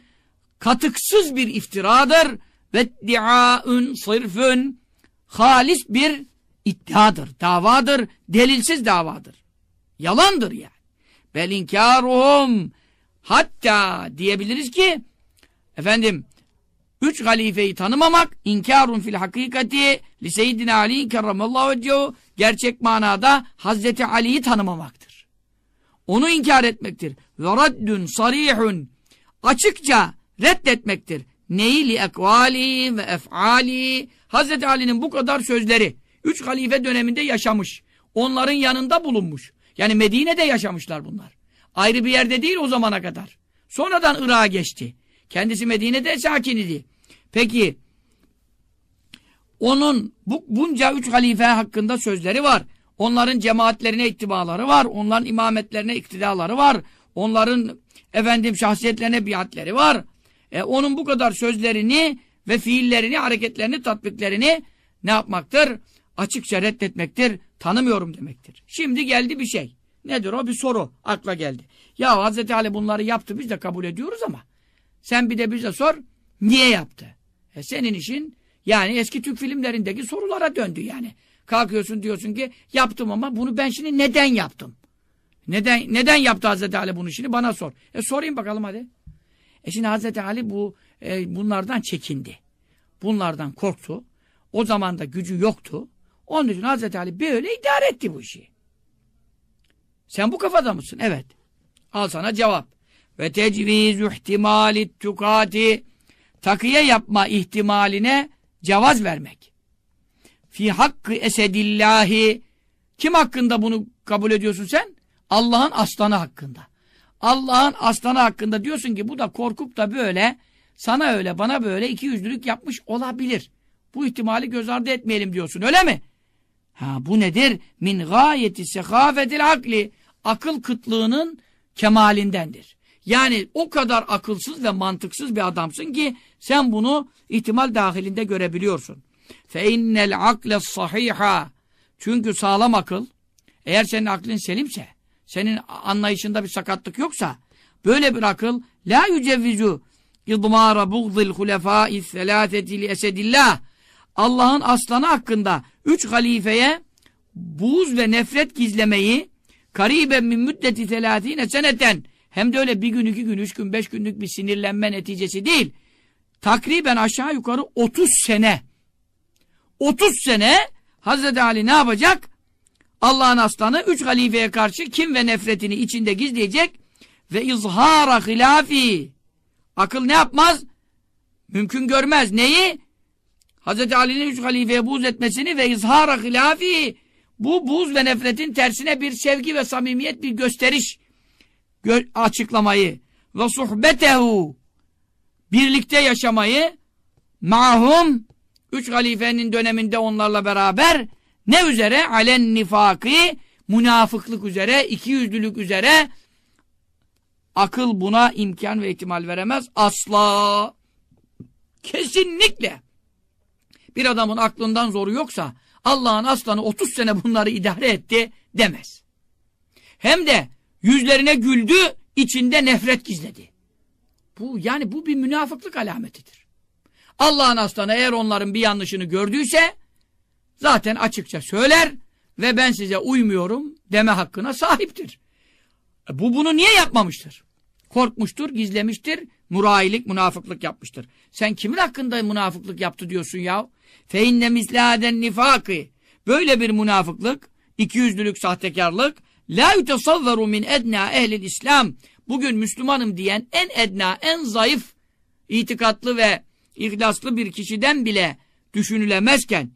katıksız bir iftiradır ve diaun sırfın halis bir iddiadır, davadır, delilsiz davadır. Yalandır yani. Bel inkaruhum hatta diyebiliriz ki efendim üç halifeyi tanımamak inkarun fil hakikati li seyyidina Ali kerramallahu vecehu gerçek manada Hazreti Ali'yi tanımamaktır. Onu inkar etmektir. Ve raddun sarihun açıkça reddetmektir. Neyi li ekvali ve efali Hazreti Ali'nin bu kadar sözleri üç halife döneminde yaşamış. Onların yanında bulunmuş. Yani Medine'de yaşamışlar bunlar. Ayrı bir yerde değil o zamana kadar. Sonradan Irak'a geçti. Kendisi Medine'de sakin idi. Peki onun bu, bunca üç halife hakkında sözleri var. Onların cemaatlerine ittibaları var. Onların imametlerine iktidaları var. Onların efendim şahsiyetlerine biatleri var. E, onun bu kadar sözlerini ve fiillerini, hareketlerini, tatbiklerini ne yapmaktır? Açıkça reddetmektir. Tanımıyorum demektir. Şimdi geldi bir şey. Nedir o? Bir soru akla geldi. Ya Hazreti Ali bunları yaptı biz de kabul ediyoruz ama sen bir de bize sor niye yaptı? E senin işin yani eski Türk filmlerindeki sorulara döndü yani. Kalkıyorsun diyorsun ki yaptım ama bunu ben şimdi neden yaptım? Neden neden yaptı Hazreti Ali bunu şimdi bana sor. E sorayım bakalım hadi. E şimdi Hazreti Ali bu e, bunlardan çekindi. Bunlardan korktu. O zaman da gücü yoktu. Onun için Hazreti Ali böyle idare etti bu işi. Sen bu kafada mısın? Evet. Al sana cevap. Ve tecvizü ihtimali tukati takiye yapma ihtimaline cevaz vermek. Fi hakkı esedillahi kim hakkında bunu kabul ediyorsun sen? Allah'ın aslanı hakkında. Allah'ın aslanı hakkında diyorsun ki bu da korkup da böyle sana öyle bana böyle iki yüzlülük yapmış olabilir. Bu ihtimali göz ardı etmeyelim diyorsun öyle mi? Ha bu nedir? Min gayeti sekafetil akli. Akıl kıtlığının kemalindendir. Yani o kadar akılsız ve mantıksız bir adamsın ki sen bunu ihtimal dahilinde görebiliyorsun. İnnel akle sahiha. Çünkü sağlam akıl eğer senin aklın selimse, senin anlayışında bir sakatlık yoksa böyle bir akıl la yücevvizu idmara bugzil hulefâi selâfeti li esedillah Allah'ın aslanı hakkında üç halifeye buğz ve nefret gizlemeyi kariben min müddeti selâtine seneten hem de öyle bir gün, iki gün, üç gün, beş günlük bir sinirlenme neticesi değil. Takriben aşağı yukarı 30 sene. 30 sene Hazreti Ali ne yapacak? Allah'ın aslanı üç halifeye karşı kim ve nefretini içinde gizleyecek ve izhara hilafi. Akıl ne yapmaz? Mümkün görmez. Neyi? Hazreti Ali'nin üç halifeye buz etmesini ve izhara hilafi. Bu buz ve nefretin tersine bir sevgi ve samimiyet, bir gösteriş gö açıklamayı ve suhbetehu birlikte yaşamayı mahum üç halifenin döneminde onlarla beraber ne üzere? Alen nifakı münafıklık üzere, ikiyüzlülük üzere akıl buna imkan ve ihtimal veremez. Asla. Kesinlikle. Bir adamın aklından zoru yoksa Allah'ın aslanı 30 sene bunları idare etti demez. Hem de yüzlerine güldü, içinde nefret gizledi. Bu yani bu bir münafıklık alametidir. Allah'ın aslanı eğer onların bir yanlışını gördüyse zaten açıkça söyler ve ben size uymuyorum deme hakkına sahiptir. E bu bunu niye yapmamıştır? Korkmuştur, gizlemiştir, murailik, münafıklık yapmıştır. Sen kimin hakkında münafıklık yaptı diyorsun ya? Fe inne mislâden nifâkı. Böyle bir münafıklık, ikiyüzlülük, sahtekarlık, La yutesavveru min edna ehlil İslam. Bugün Müslümanım diyen en edna, en zayıf, itikatlı ve ihlaslı bir kişiden bile düşünülemezken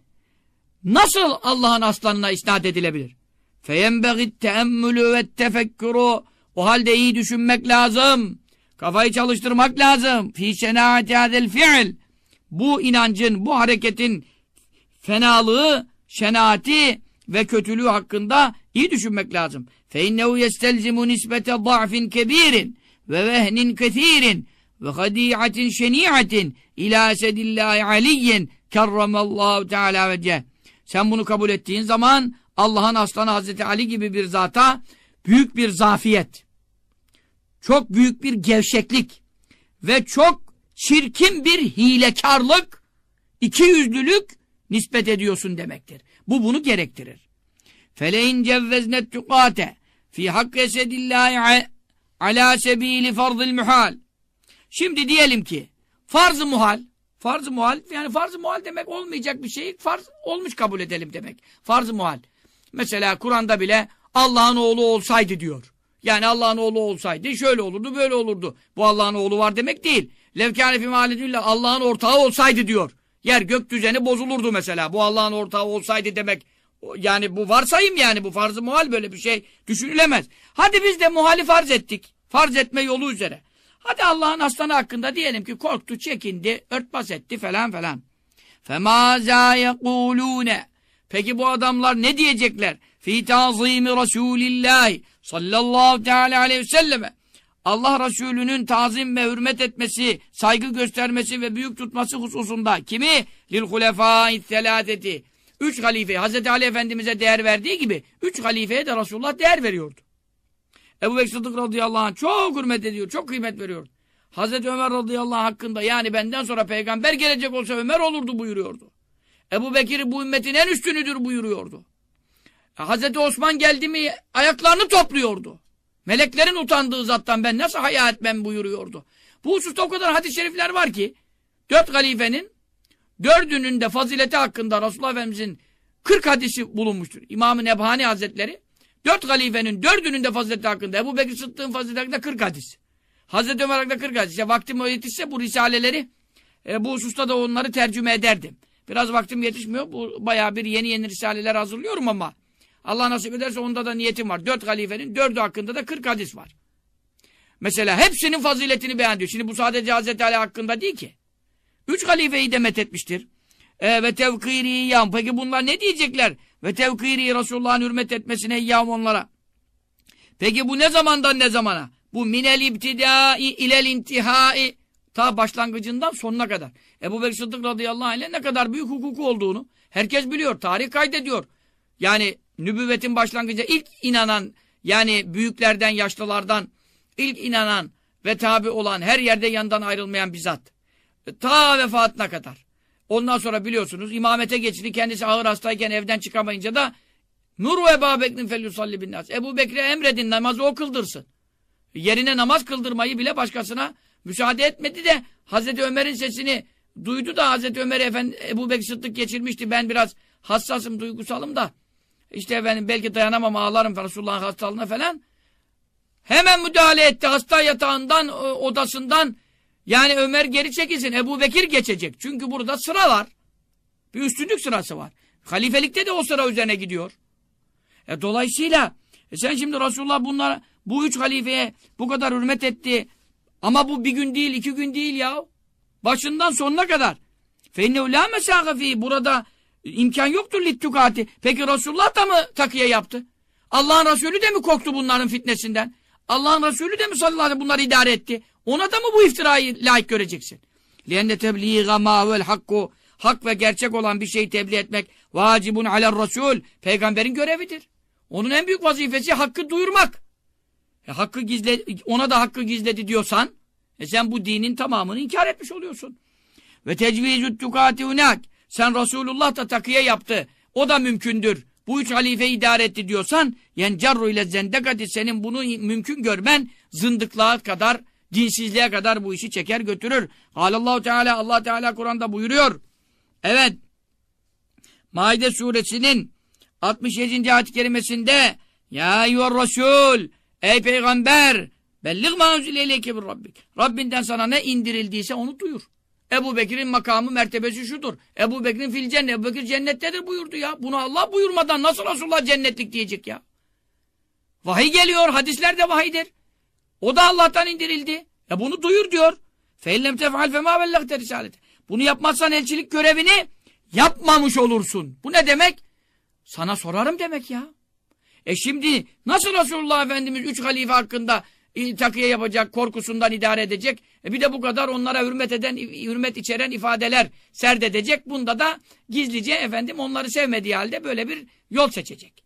nasıl Allah'ın aslanına isnat edilebilir? Feyenbegit teemmülü ve tefekkürü. O halde iyi düşünmek lazım. Kafayı çalıştırmak lazım. Fî şenaati hadel fi'l. Bu inancın, bu hareketin fenalığı, şenaati ve kötülüğü hakkında iyi düşünmek lazım. فَاِنَّهُ يَسْتَلْزِمُ نِسْبَةَ ضَعْفٍ كَب۪يرٍ وَوَهْنٍ كَث۪يرٍ وَخَد۪يعَةٍ شَن۪يعَةٍ اِلٰى سَدِ اللّٰهِ عَلِيٍّ كَرَّمَ اللّٰهُ Teala ve Sen bunu kabul ettiğin zaman Allah'ın aslanı Hazreti Ali gibi bir zata büyük bir zafiyet, çok büyük bir gevşeklik ve çok çirkin bir hilekarlık, ikiyüzlülük nispet ediyorsun demektir. Bu bunu gerektirir. feleyin cevveznet tukate fi hakkı esedillahi ala sebili farzil muhal. Şimdi diyelim ki farz-ı muhal farz muhal yani farz muhal demek olmayacak bir şeyi farz olmuş kabul edelim demek. Farz muhal. Mesela Kur'an'da bile Allah'ın oğlu olsaydı diyor. Yani Allah'ın oğlu olsaydı şöyle olurdu böyle olurdu. Bu Allah'ın oğlu var demek değil. Levkâne fî Allah'ın ortağı olsaydı diyor. Yer gök düzeni bozulurdu mesela. Bu Allah'ın ortağı olsaydı demek Yani bu varsayım yani bu farz-ı muhal böyle bir şey düşünülemez. Hadi biz de muhali farz ettik. Farz etme yolu üzere. Hadi Allah'ın aslanı hakkında diyelim ki korktu, çekindi, örtbas etti falan falan. فَمَا يَقُولُونَ Peki bu adamlar ne diyecekler? Fi tazimi Resulillah sallallahu teala aleyhi ve selleme Allah Resulü'nün tazim ve hürmet etmesi, saygı göstermesi ve büyük tutması hususunda kimi? Lil hulefâ selâdeti. Üç halife, Hazreti Ali Efendimiz'e değer verdiği gibi üç halifeye de Resulullah değer veriyordu. Ebu Bekir Sıddık radıyallahu anh çok hürmet ediyor, çok kıymet veriyor. Hazreti Ömer radıyallahu anh hakkında yani benden sonra peygamber gelecek olsa Ömer olurdu buyuruyordu. Ebu Bekir bu ümmetin en üstünüdür buyuruyordu. Hazreti Osman geldi mi ayaklarını topluyordu. Meleklerin utandığı zattan ben nasıl haya etmem buyuruyordu. Bu hususta o kadar hadis-i şerifler var ki dört halifenin dördünün de fazileti hakkında Resulullah Efendimizin 40 hadisi bulunmuştur. İmam-ı Nebhani Hazretleri dört halifenin dördünün de fazileti hakkında Ebu Bekir Sıddık'ın fazileti hakkında 40 hadis. Hazreti Ömer hakkında 40 hadis. İşte vaktim yetişse bu risaleleri e, bu hususta da onları tercüme ederdim. Biraz vaktim yetişmiyor. Bu bayağı bir yeni yeni risaleler hazırlıyorum ama Allah nasip ederse onda da niyetim var. Dört halifenin dördü hakkında da kırk hadis var. Mesela hepsinin faziletini beyan ediyor. Şimdi bu sadece Hazreti Ali hakkında değil ki. Üç halifeyi de methetmiştir. E, ve tevkiri yam. Peki bunlar ne diyecekler? Ve tevkiri Resulullah'ın hürmet etmesine yam onlara. Peki bu ne zamandan ne zamana? Bu minel ibtidai ilel intihai ta başlangıcından sonuna kadar. Ebu Bekir Sıddık radıyallahu anh ne kadar büyük hukuku olduğunu herkes biliyor. Tarih kaydediyor. Yani nübüvvetin başlangıcı ilk inanan yani büyüklerden, yaşlılardan ilk inanan ve tabi olan her yerde yandan ayrılmayan bir zat. Ta vefatına kadar. Ondan sonra biliyorsunuz imamete geçti. Kendisi ağır hastayken evden çıkamayınca da Nur ve Ebu Bekir'in felyusalli bin nas. Ebu Bekir'e emredin namazı o kıldırsın. Yerine namaz kıldırmayı bile başkasına müsaade etmedi de Hazreti Ömer'in sesini duydu da Hazreti Ömer Efendi Ebu Bekir Sıddık geçirmişti. Ben biraz hassasım, duygusalım da işte efendim belki dayanamam ağlarım Resulullah'ın hastalığına falan. Hemen müdahale etti hasta yatağından, odasından. Yani Ömer geri çekilsin. Ebu Bekir geçecek. Çünkü burada sıra var. Bir üstünlük sırası var. Halifelikte de o sıra üzerine gidiyor. E, dolayısıyla e sen şimdi Resulullah bunlara bu üç halifeye bu kadar hürmet etti. Ama bu bir gün değil, iki gün değil ya. Başından sonuna kadar. فَاِنَّهُ لَا مَسَاغَ Burada imkan yoktur littukati. Peki Resulullah da mı takiye yaptı? Allah'ın Resulü de mi korktu bunların fitnesinden? Allah'ın Resulü de mi sallallahu aleyhi ve bunları idare etti? Ona da mı bu iftirayı layık göreceksin? لِيَنَّ تَبْلِيغَ مَا hakku Hak ve gerçek olan bir şeyi tebliğ etmek vacibun aler Resul. Peygamberin görevidir. Onun en büyük vazifesi hakkı duyurmak. E, hakkı gizle, ona da hakkı gizledi diyorsan e sen bu dinin tamamını inkar etmiş oluyorsun. Ve tecvizü't tukati unak. Sen Resulullah da takiye yaptı. O da mümkündür. Bu üç halife idare etti diyorsan yencarru ile zendekati senin bunu mümkün görmen zındıklığa kadar dinsizliğe kadar bu işi çeker götürür. Allahu Teala Allah Teala Kur'an'da buyuruyor. Evet. Maide suresinin 67. ayet-i kerimesinde Ya eyyüher Resul Ey peygamber bellig ma unzile bir rabbik. Rabbinden sana ne indirildiyse onu duyur. Ebu Bekir'in makamı mertebesi şudur. Ebu Bekir'in fil cennet. Ebu Bekir cennettedir buyurdu ya. Bunu Allah buyurmadan nasıl Resulullah cennetlik diyecek ya? Vahiy geliyor. Hadisler de vahiydir. O da Allah'tan indirildi. E bunu duyur diyor. Feillem tefal fema bellagte risalete. Bunu yapmazsan elçilik görevini yapmamış olursun. Bu ne demek? Sana sorarım demek ya. E şimdi nasıl Resulullah Efendimiz üç halife hakkında takiye yapacak, korkusundan idare edecek. E bir de bu kadar onlara hürmet eden, hürmet içeren ifadeler serdedecek. Bunda da gizlice efendim onları sevmediği halde böyle bir yol seçecek.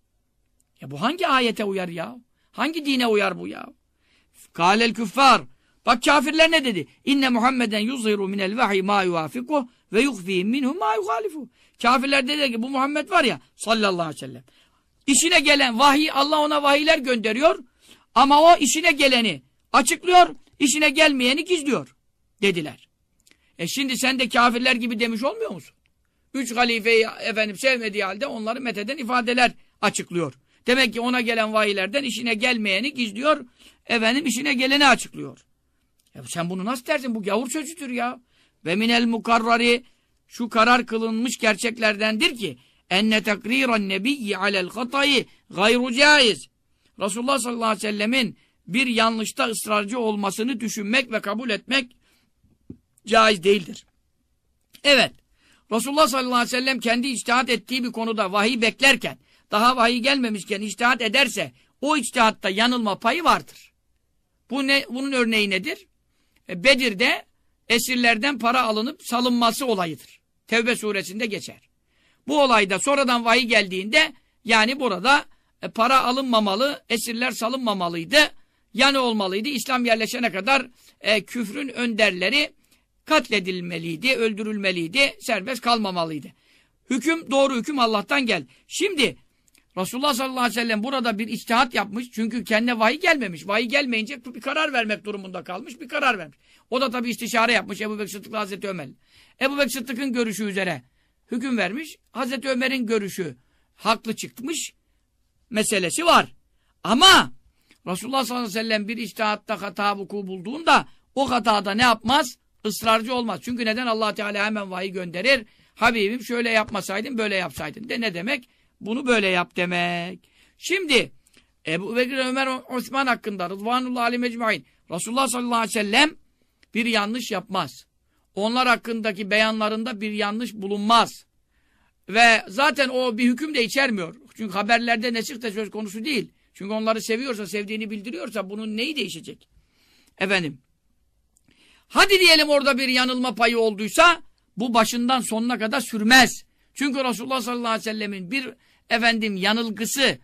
Ya bu hangi ayete uyar ya? Hangi dine uyar bu ya? Kâlel küffar. Bak kafirler ne dedi? İnne Muhammeden yuzhiru minel vahiy ma yuafiku ve yuhfi minhum ma yuhalifu. Kafirler dedi ki bu Muhammed var ya sallallahu aleyhi ve sellem. İşine gelen vahiy Allah ona vahiyler gönderiyor. Ama o işine geleni açıklıyor, işine gelmeyeni gizliyor dediler. E şimdi sen de kafirler gibi demiş olmuyor musun? Üç halifeyi efendim sevmediği halde onları metheden ifadeler açıklıyor. Demek ki ona gelen vahiylerden işine gelmeyeni gizliyor, efendim işine geleni açıklıyor. Ya sen bunu nasıl dersin? Bu gavur sözüdür ya. Ve minel mukarrari şu karar kılınmış gerçeklerdendir ki enne tekriran nebiyyi alel hatayı gayru caiz. Resulullah sallallahu aleyhi ve sellemin bir yanlışta ısrarcı olmasını düşünmek ve kabul etmek caiz değildir. Evet, Resulullah sallallahu aleyhi ve sellem kendi içtihat ettiği bir konuda vahiy beklerken, daha vahiy gelmemişken içtihat ederse, o içtihatta yanılma payı vardır. Bu ne, bunun örneği nedir? E, Bedir'de esirlerden para alınıp salınması olayıdır. Tevbe suresinde geçer. Bu olayda sonradan vahiy geldiğinde, yani burada e, para alınmamalı, esirler salınmamalıydı. Yani olmalıydı. İslam yerleşene kadar e, küfrün önderleri katledilmeliydi, öldürülmeliydi, serbest kalmamalıydı. Hüküm, doğru hüküm Allah'tan gel. Şimdi Resulullah sallallahu aleyhi ve sellem burada bir içtihat yapmış. Çünkü kendine vahiy gelmemiş. Vahiy gelmeyince bir karar vermek durumunda kalmış. Bir karar vermiş. O da tabi istişare yapmış Ebu Bekir Sıddık'la Hazreti Ömer. Ebu Bekir Sıddık'ın görüşü üzere hüküm vermiş. Hazreti Ömer'in görüşü haklı çıkmış meselesi var. Ama Resulullah sallallahu aleyhi ve sellem bir iştihatta hata vuku bulduğunda o hatada ne yapmaz? Israrcı olmaz. Çünkü neden allah Teala hemen vahiy gönderir? Habibim şöyle yapmasaydın böyle yapsaydın. De ne demek? Bunu böyle yap demek. Şimdi Ebu Bekir Ömer Osman hakkında Rıdvanullah Ali Mecmain Resulullah sallallahu aleyhi ve sellem bir yanlış yapmaz. Onlar hakkındaki beyanlarında bir yanlış bulunmaz. Ve zaten o bir hüküm de içermiyor. Çünkü haberlerde nesih de söz konusu değil. Çünkü onları seviyorsa, sevdiğini bildiriyorsa bunun neyi değişecek? Efendim. Hadi diyelim orada bir yanılma payı olduysa bu başından sonuna kadar sürmez. Çünkü Resulullah sallallahu aleyhi ve sellemin bir efendim yanılgısı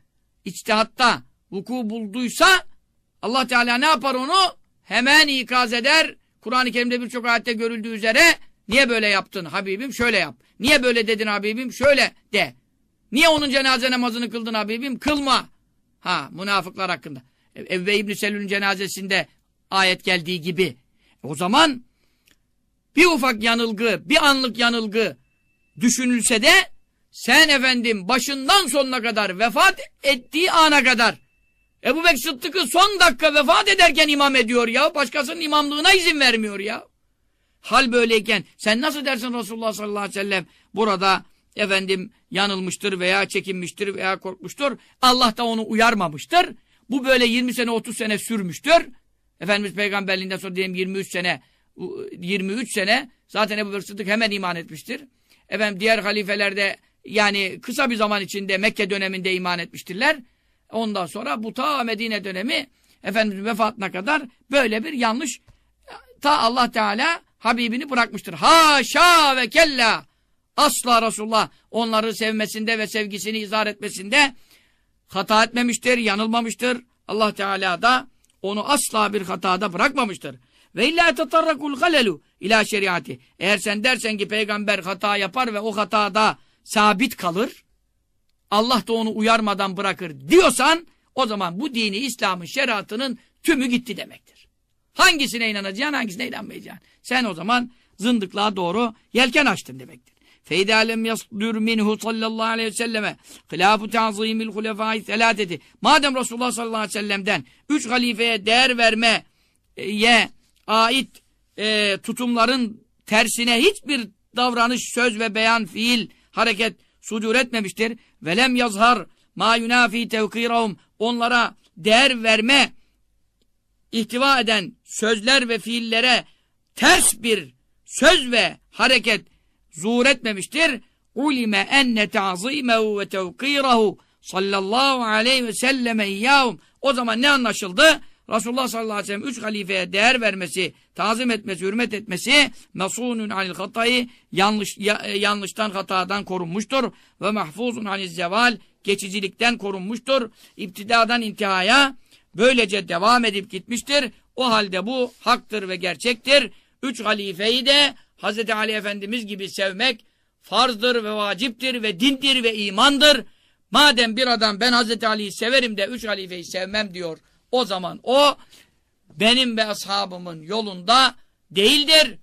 içtihatta vuku bulduysa Allah Teala ne yapar onu? Hemen ikaz eder. Kur'an-ı Kerim'de birçok ayette görüldüğü üzere niye böyle yaptın Habibim? Şöyle yap. Niye böyle dedin Habibim? Şöyle de. Niye onun cenaze namazını kıldın Habibim? Kılma. Ha münafıklar hakkında. Evve İbni Selül'ün cenazesinde ayet geldiği gibi. O zaman bir ufak yanılgı, bir anlık yanılgı düşünülse de sen efendim başından sonuna kadar vefat ettiği ana kadar Ebu Bekir Sıddık'ı son dakika vefat ederken imam ediyor ya. Başkasının imamlığına izin vermiyor ya. Hal böyleyken sen nasıl dersin Resulullah sallallahu aleyhi ve sellem burada efendim yanılmıştır veya çekinmiştir veya korkmuştur. Allah da onu uyarmamıştır. Bu böyle 20 sene 30 sene sürmüştür. Efendimiz peygamberliğinden sonra diyelim 23 sene 23 sene zaten Ebu Bekir Sıddık hemen iman etmiştir. Efendim diğer halifelerde yani kısa bir zaman içinde Mekke döneminde iman etmiştirler. Ondan sonra bu ta Medine dönemi Efendimizin vefatına kadar böyle bir yanlış ta Allah Teala Habibini bırakmıştır. Haşa ve kella asla Resulullah onları sevmesinde ve sevgisini izah etmesinde hata etmemiştir, yanılmamıştır. Allah Teala da onu asla bir hatada bırakmamıştır. Ve illa tatarrakul galelu ila şeriatı. Eğer sen dersen ki peygamber hata yapar ve o hatada sabit kalır, Allah da onu uyarmadan bırakır diyorsan, o zaman bu dini İslam'ın şeriatının tümü gitti demektir. Hangisine inanacaksın, hangisine inanmayacaksın. Sen o zaman zındıklığa doğru yelken açtın demektir. Feyda lem yasdur minhu sallallahu aleyhi ve selleme hilâfu ta'zîmil hulefâi selâteti. Madem Resulullah sallallahu aleyhi ve sellem'den üç halifeye değer vermeye ait e, tutumların tersine hiçbir davranış, söz ve beyan, fiil, hareket sudur etmemiştir. Velem yazhar ma yunafi tevkirahum onlara değer verme ihtiva eden sözler ve fiillere ters bir söz ve hareket zuhur etmemiştir. Ulime enne ta'zimehu ve tevkirahu sallallahu aleyhi ve selleme iyyahum. O zaman ne anlaşıldı? Resulullah sallallahu aleyhi ve sellem üç halifeye değer vermesi, tazim etmesi, hürmet etmesi mesunun anil hatayı yanlış, ya, e, yanlıştan hatadan korunmuştur ve mahfuzun anil zeval geçicilikten korunmuştur. İptidadan intihaya böylece devam edip gitmiştir. O halde bu haktır ve gerçektir. Üç halifeyi de Hz. Ali Efendimiz gibi sevmek farzdır ve vaciptir ve dindir ve imandır. Madem bir adam ben Hz. Ali'yi severim de üç halifeyi sevmem diyor o zaman o benim ve ashabımın yolunda değildir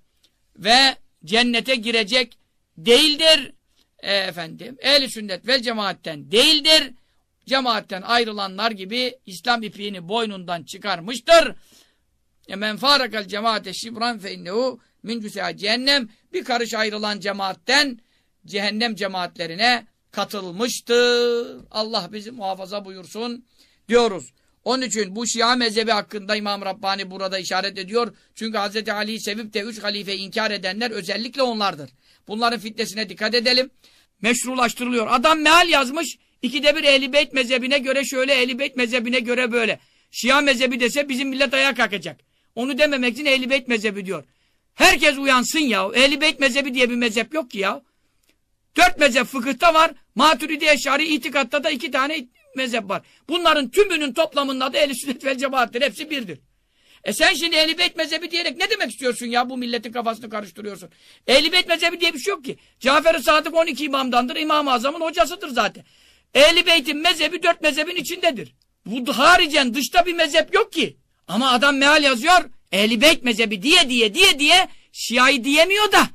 ve cennete girecek değildir. E, efendim ehli sünnet ve cemaatten değildir. Cemaatten ayrılanlar gibi İslam ipliğini boynundan çıkarmıştır. E men farakal cemaate şibran fe innehu min cehennem bir karış ayrılan cemaatten cehennem cemaatlerine katılmıştır. Allah bizi muhafaza buyursun diyoruz. Onun için bu Şia mezhebi hakkında İmam Rabbani burada işaret ediyor. Çünkü Hz. Ali'yi sevip de üç halife inkar edenler özellikle onlardır. Bunların fitnesine dikkat edelim. Meşrulaştırılıyor. Adam meal yazmış. İkide bir Ehl-i Beyt mezhebine göre şöyle, Ehl-i Beyt mezhebine göre böyle. Şia mezhebi dese bizim millet ayağa kalkacak. Onu dememek için Ehl-i Beyt mezhebi diyor. Herkes uyansın ya. Ehl-i Beyt mezhebi diye bir mezhep yok ki ya. Dört mezhep fıkıhta var. Maturidi Eşari itikatta da iki tane mezhep var. Bunların tümünün toplamında da ehl sünnet vel cemaattir. Hepsi birdir. E sen şimdi ehl beyt mezhebi diyerek ne demek istiyorsun ya? Bu milletin kafasını karıştırıyorsun. ehl beyt mezhebi diye bir şey yok ki. Cafer-i Sadık 12 imamdandır. İmam-ı Azam'ın hocasıdır zaten. ehl beytin mezhebi dört mezhebin içindedir. Bu haricen dışta bir mezhep yok ki. Ama adam meal yazıyor. Ehl beyt mezhebi diye diye diye diye Şia'yı diyemiyor da.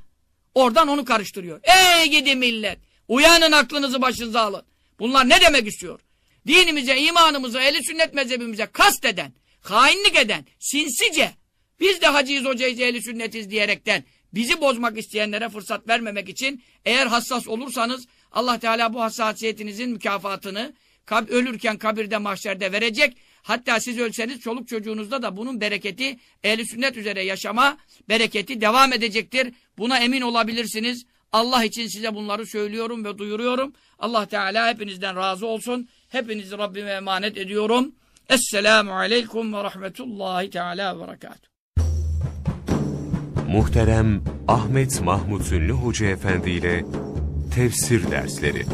Oradan onu karıştırıyor. Ey gidi millet! Uyanın aklınızı başınıza alın. Bunlar ne demek istiyor? dinimize, imanımıza, eli sünnet mezhebimize kast eden, hainlik eden, sinsice, biz de hacıyız, hocayız, eli sünnetiz diyerekten bizi bozmak isteyenlere fırsat vermemek için eğer hassas olursanız Allah Teala bu hassasiyetinizin mükafatını ölürken kabirde mahşerde verecek. Hatta siz ölseniz çoluk çocuğunuzda da bunun bereketi ehli sünnet üzere yaşama bereketi devam edecektir. Buna emin olabilirsiniz. Allah için size bunları söylüyorum ve duyuruyorum. Allah Teala hepinizden razı olsun. Hepinizi Rabbime emanet ediyorum. Esselamu Aleyküm ve Rahmetullahi Teala ve Berekatuhu. Muhterem Ahmet Mahmut Ünlü Hoca Efendi ile Tefsir Dersleri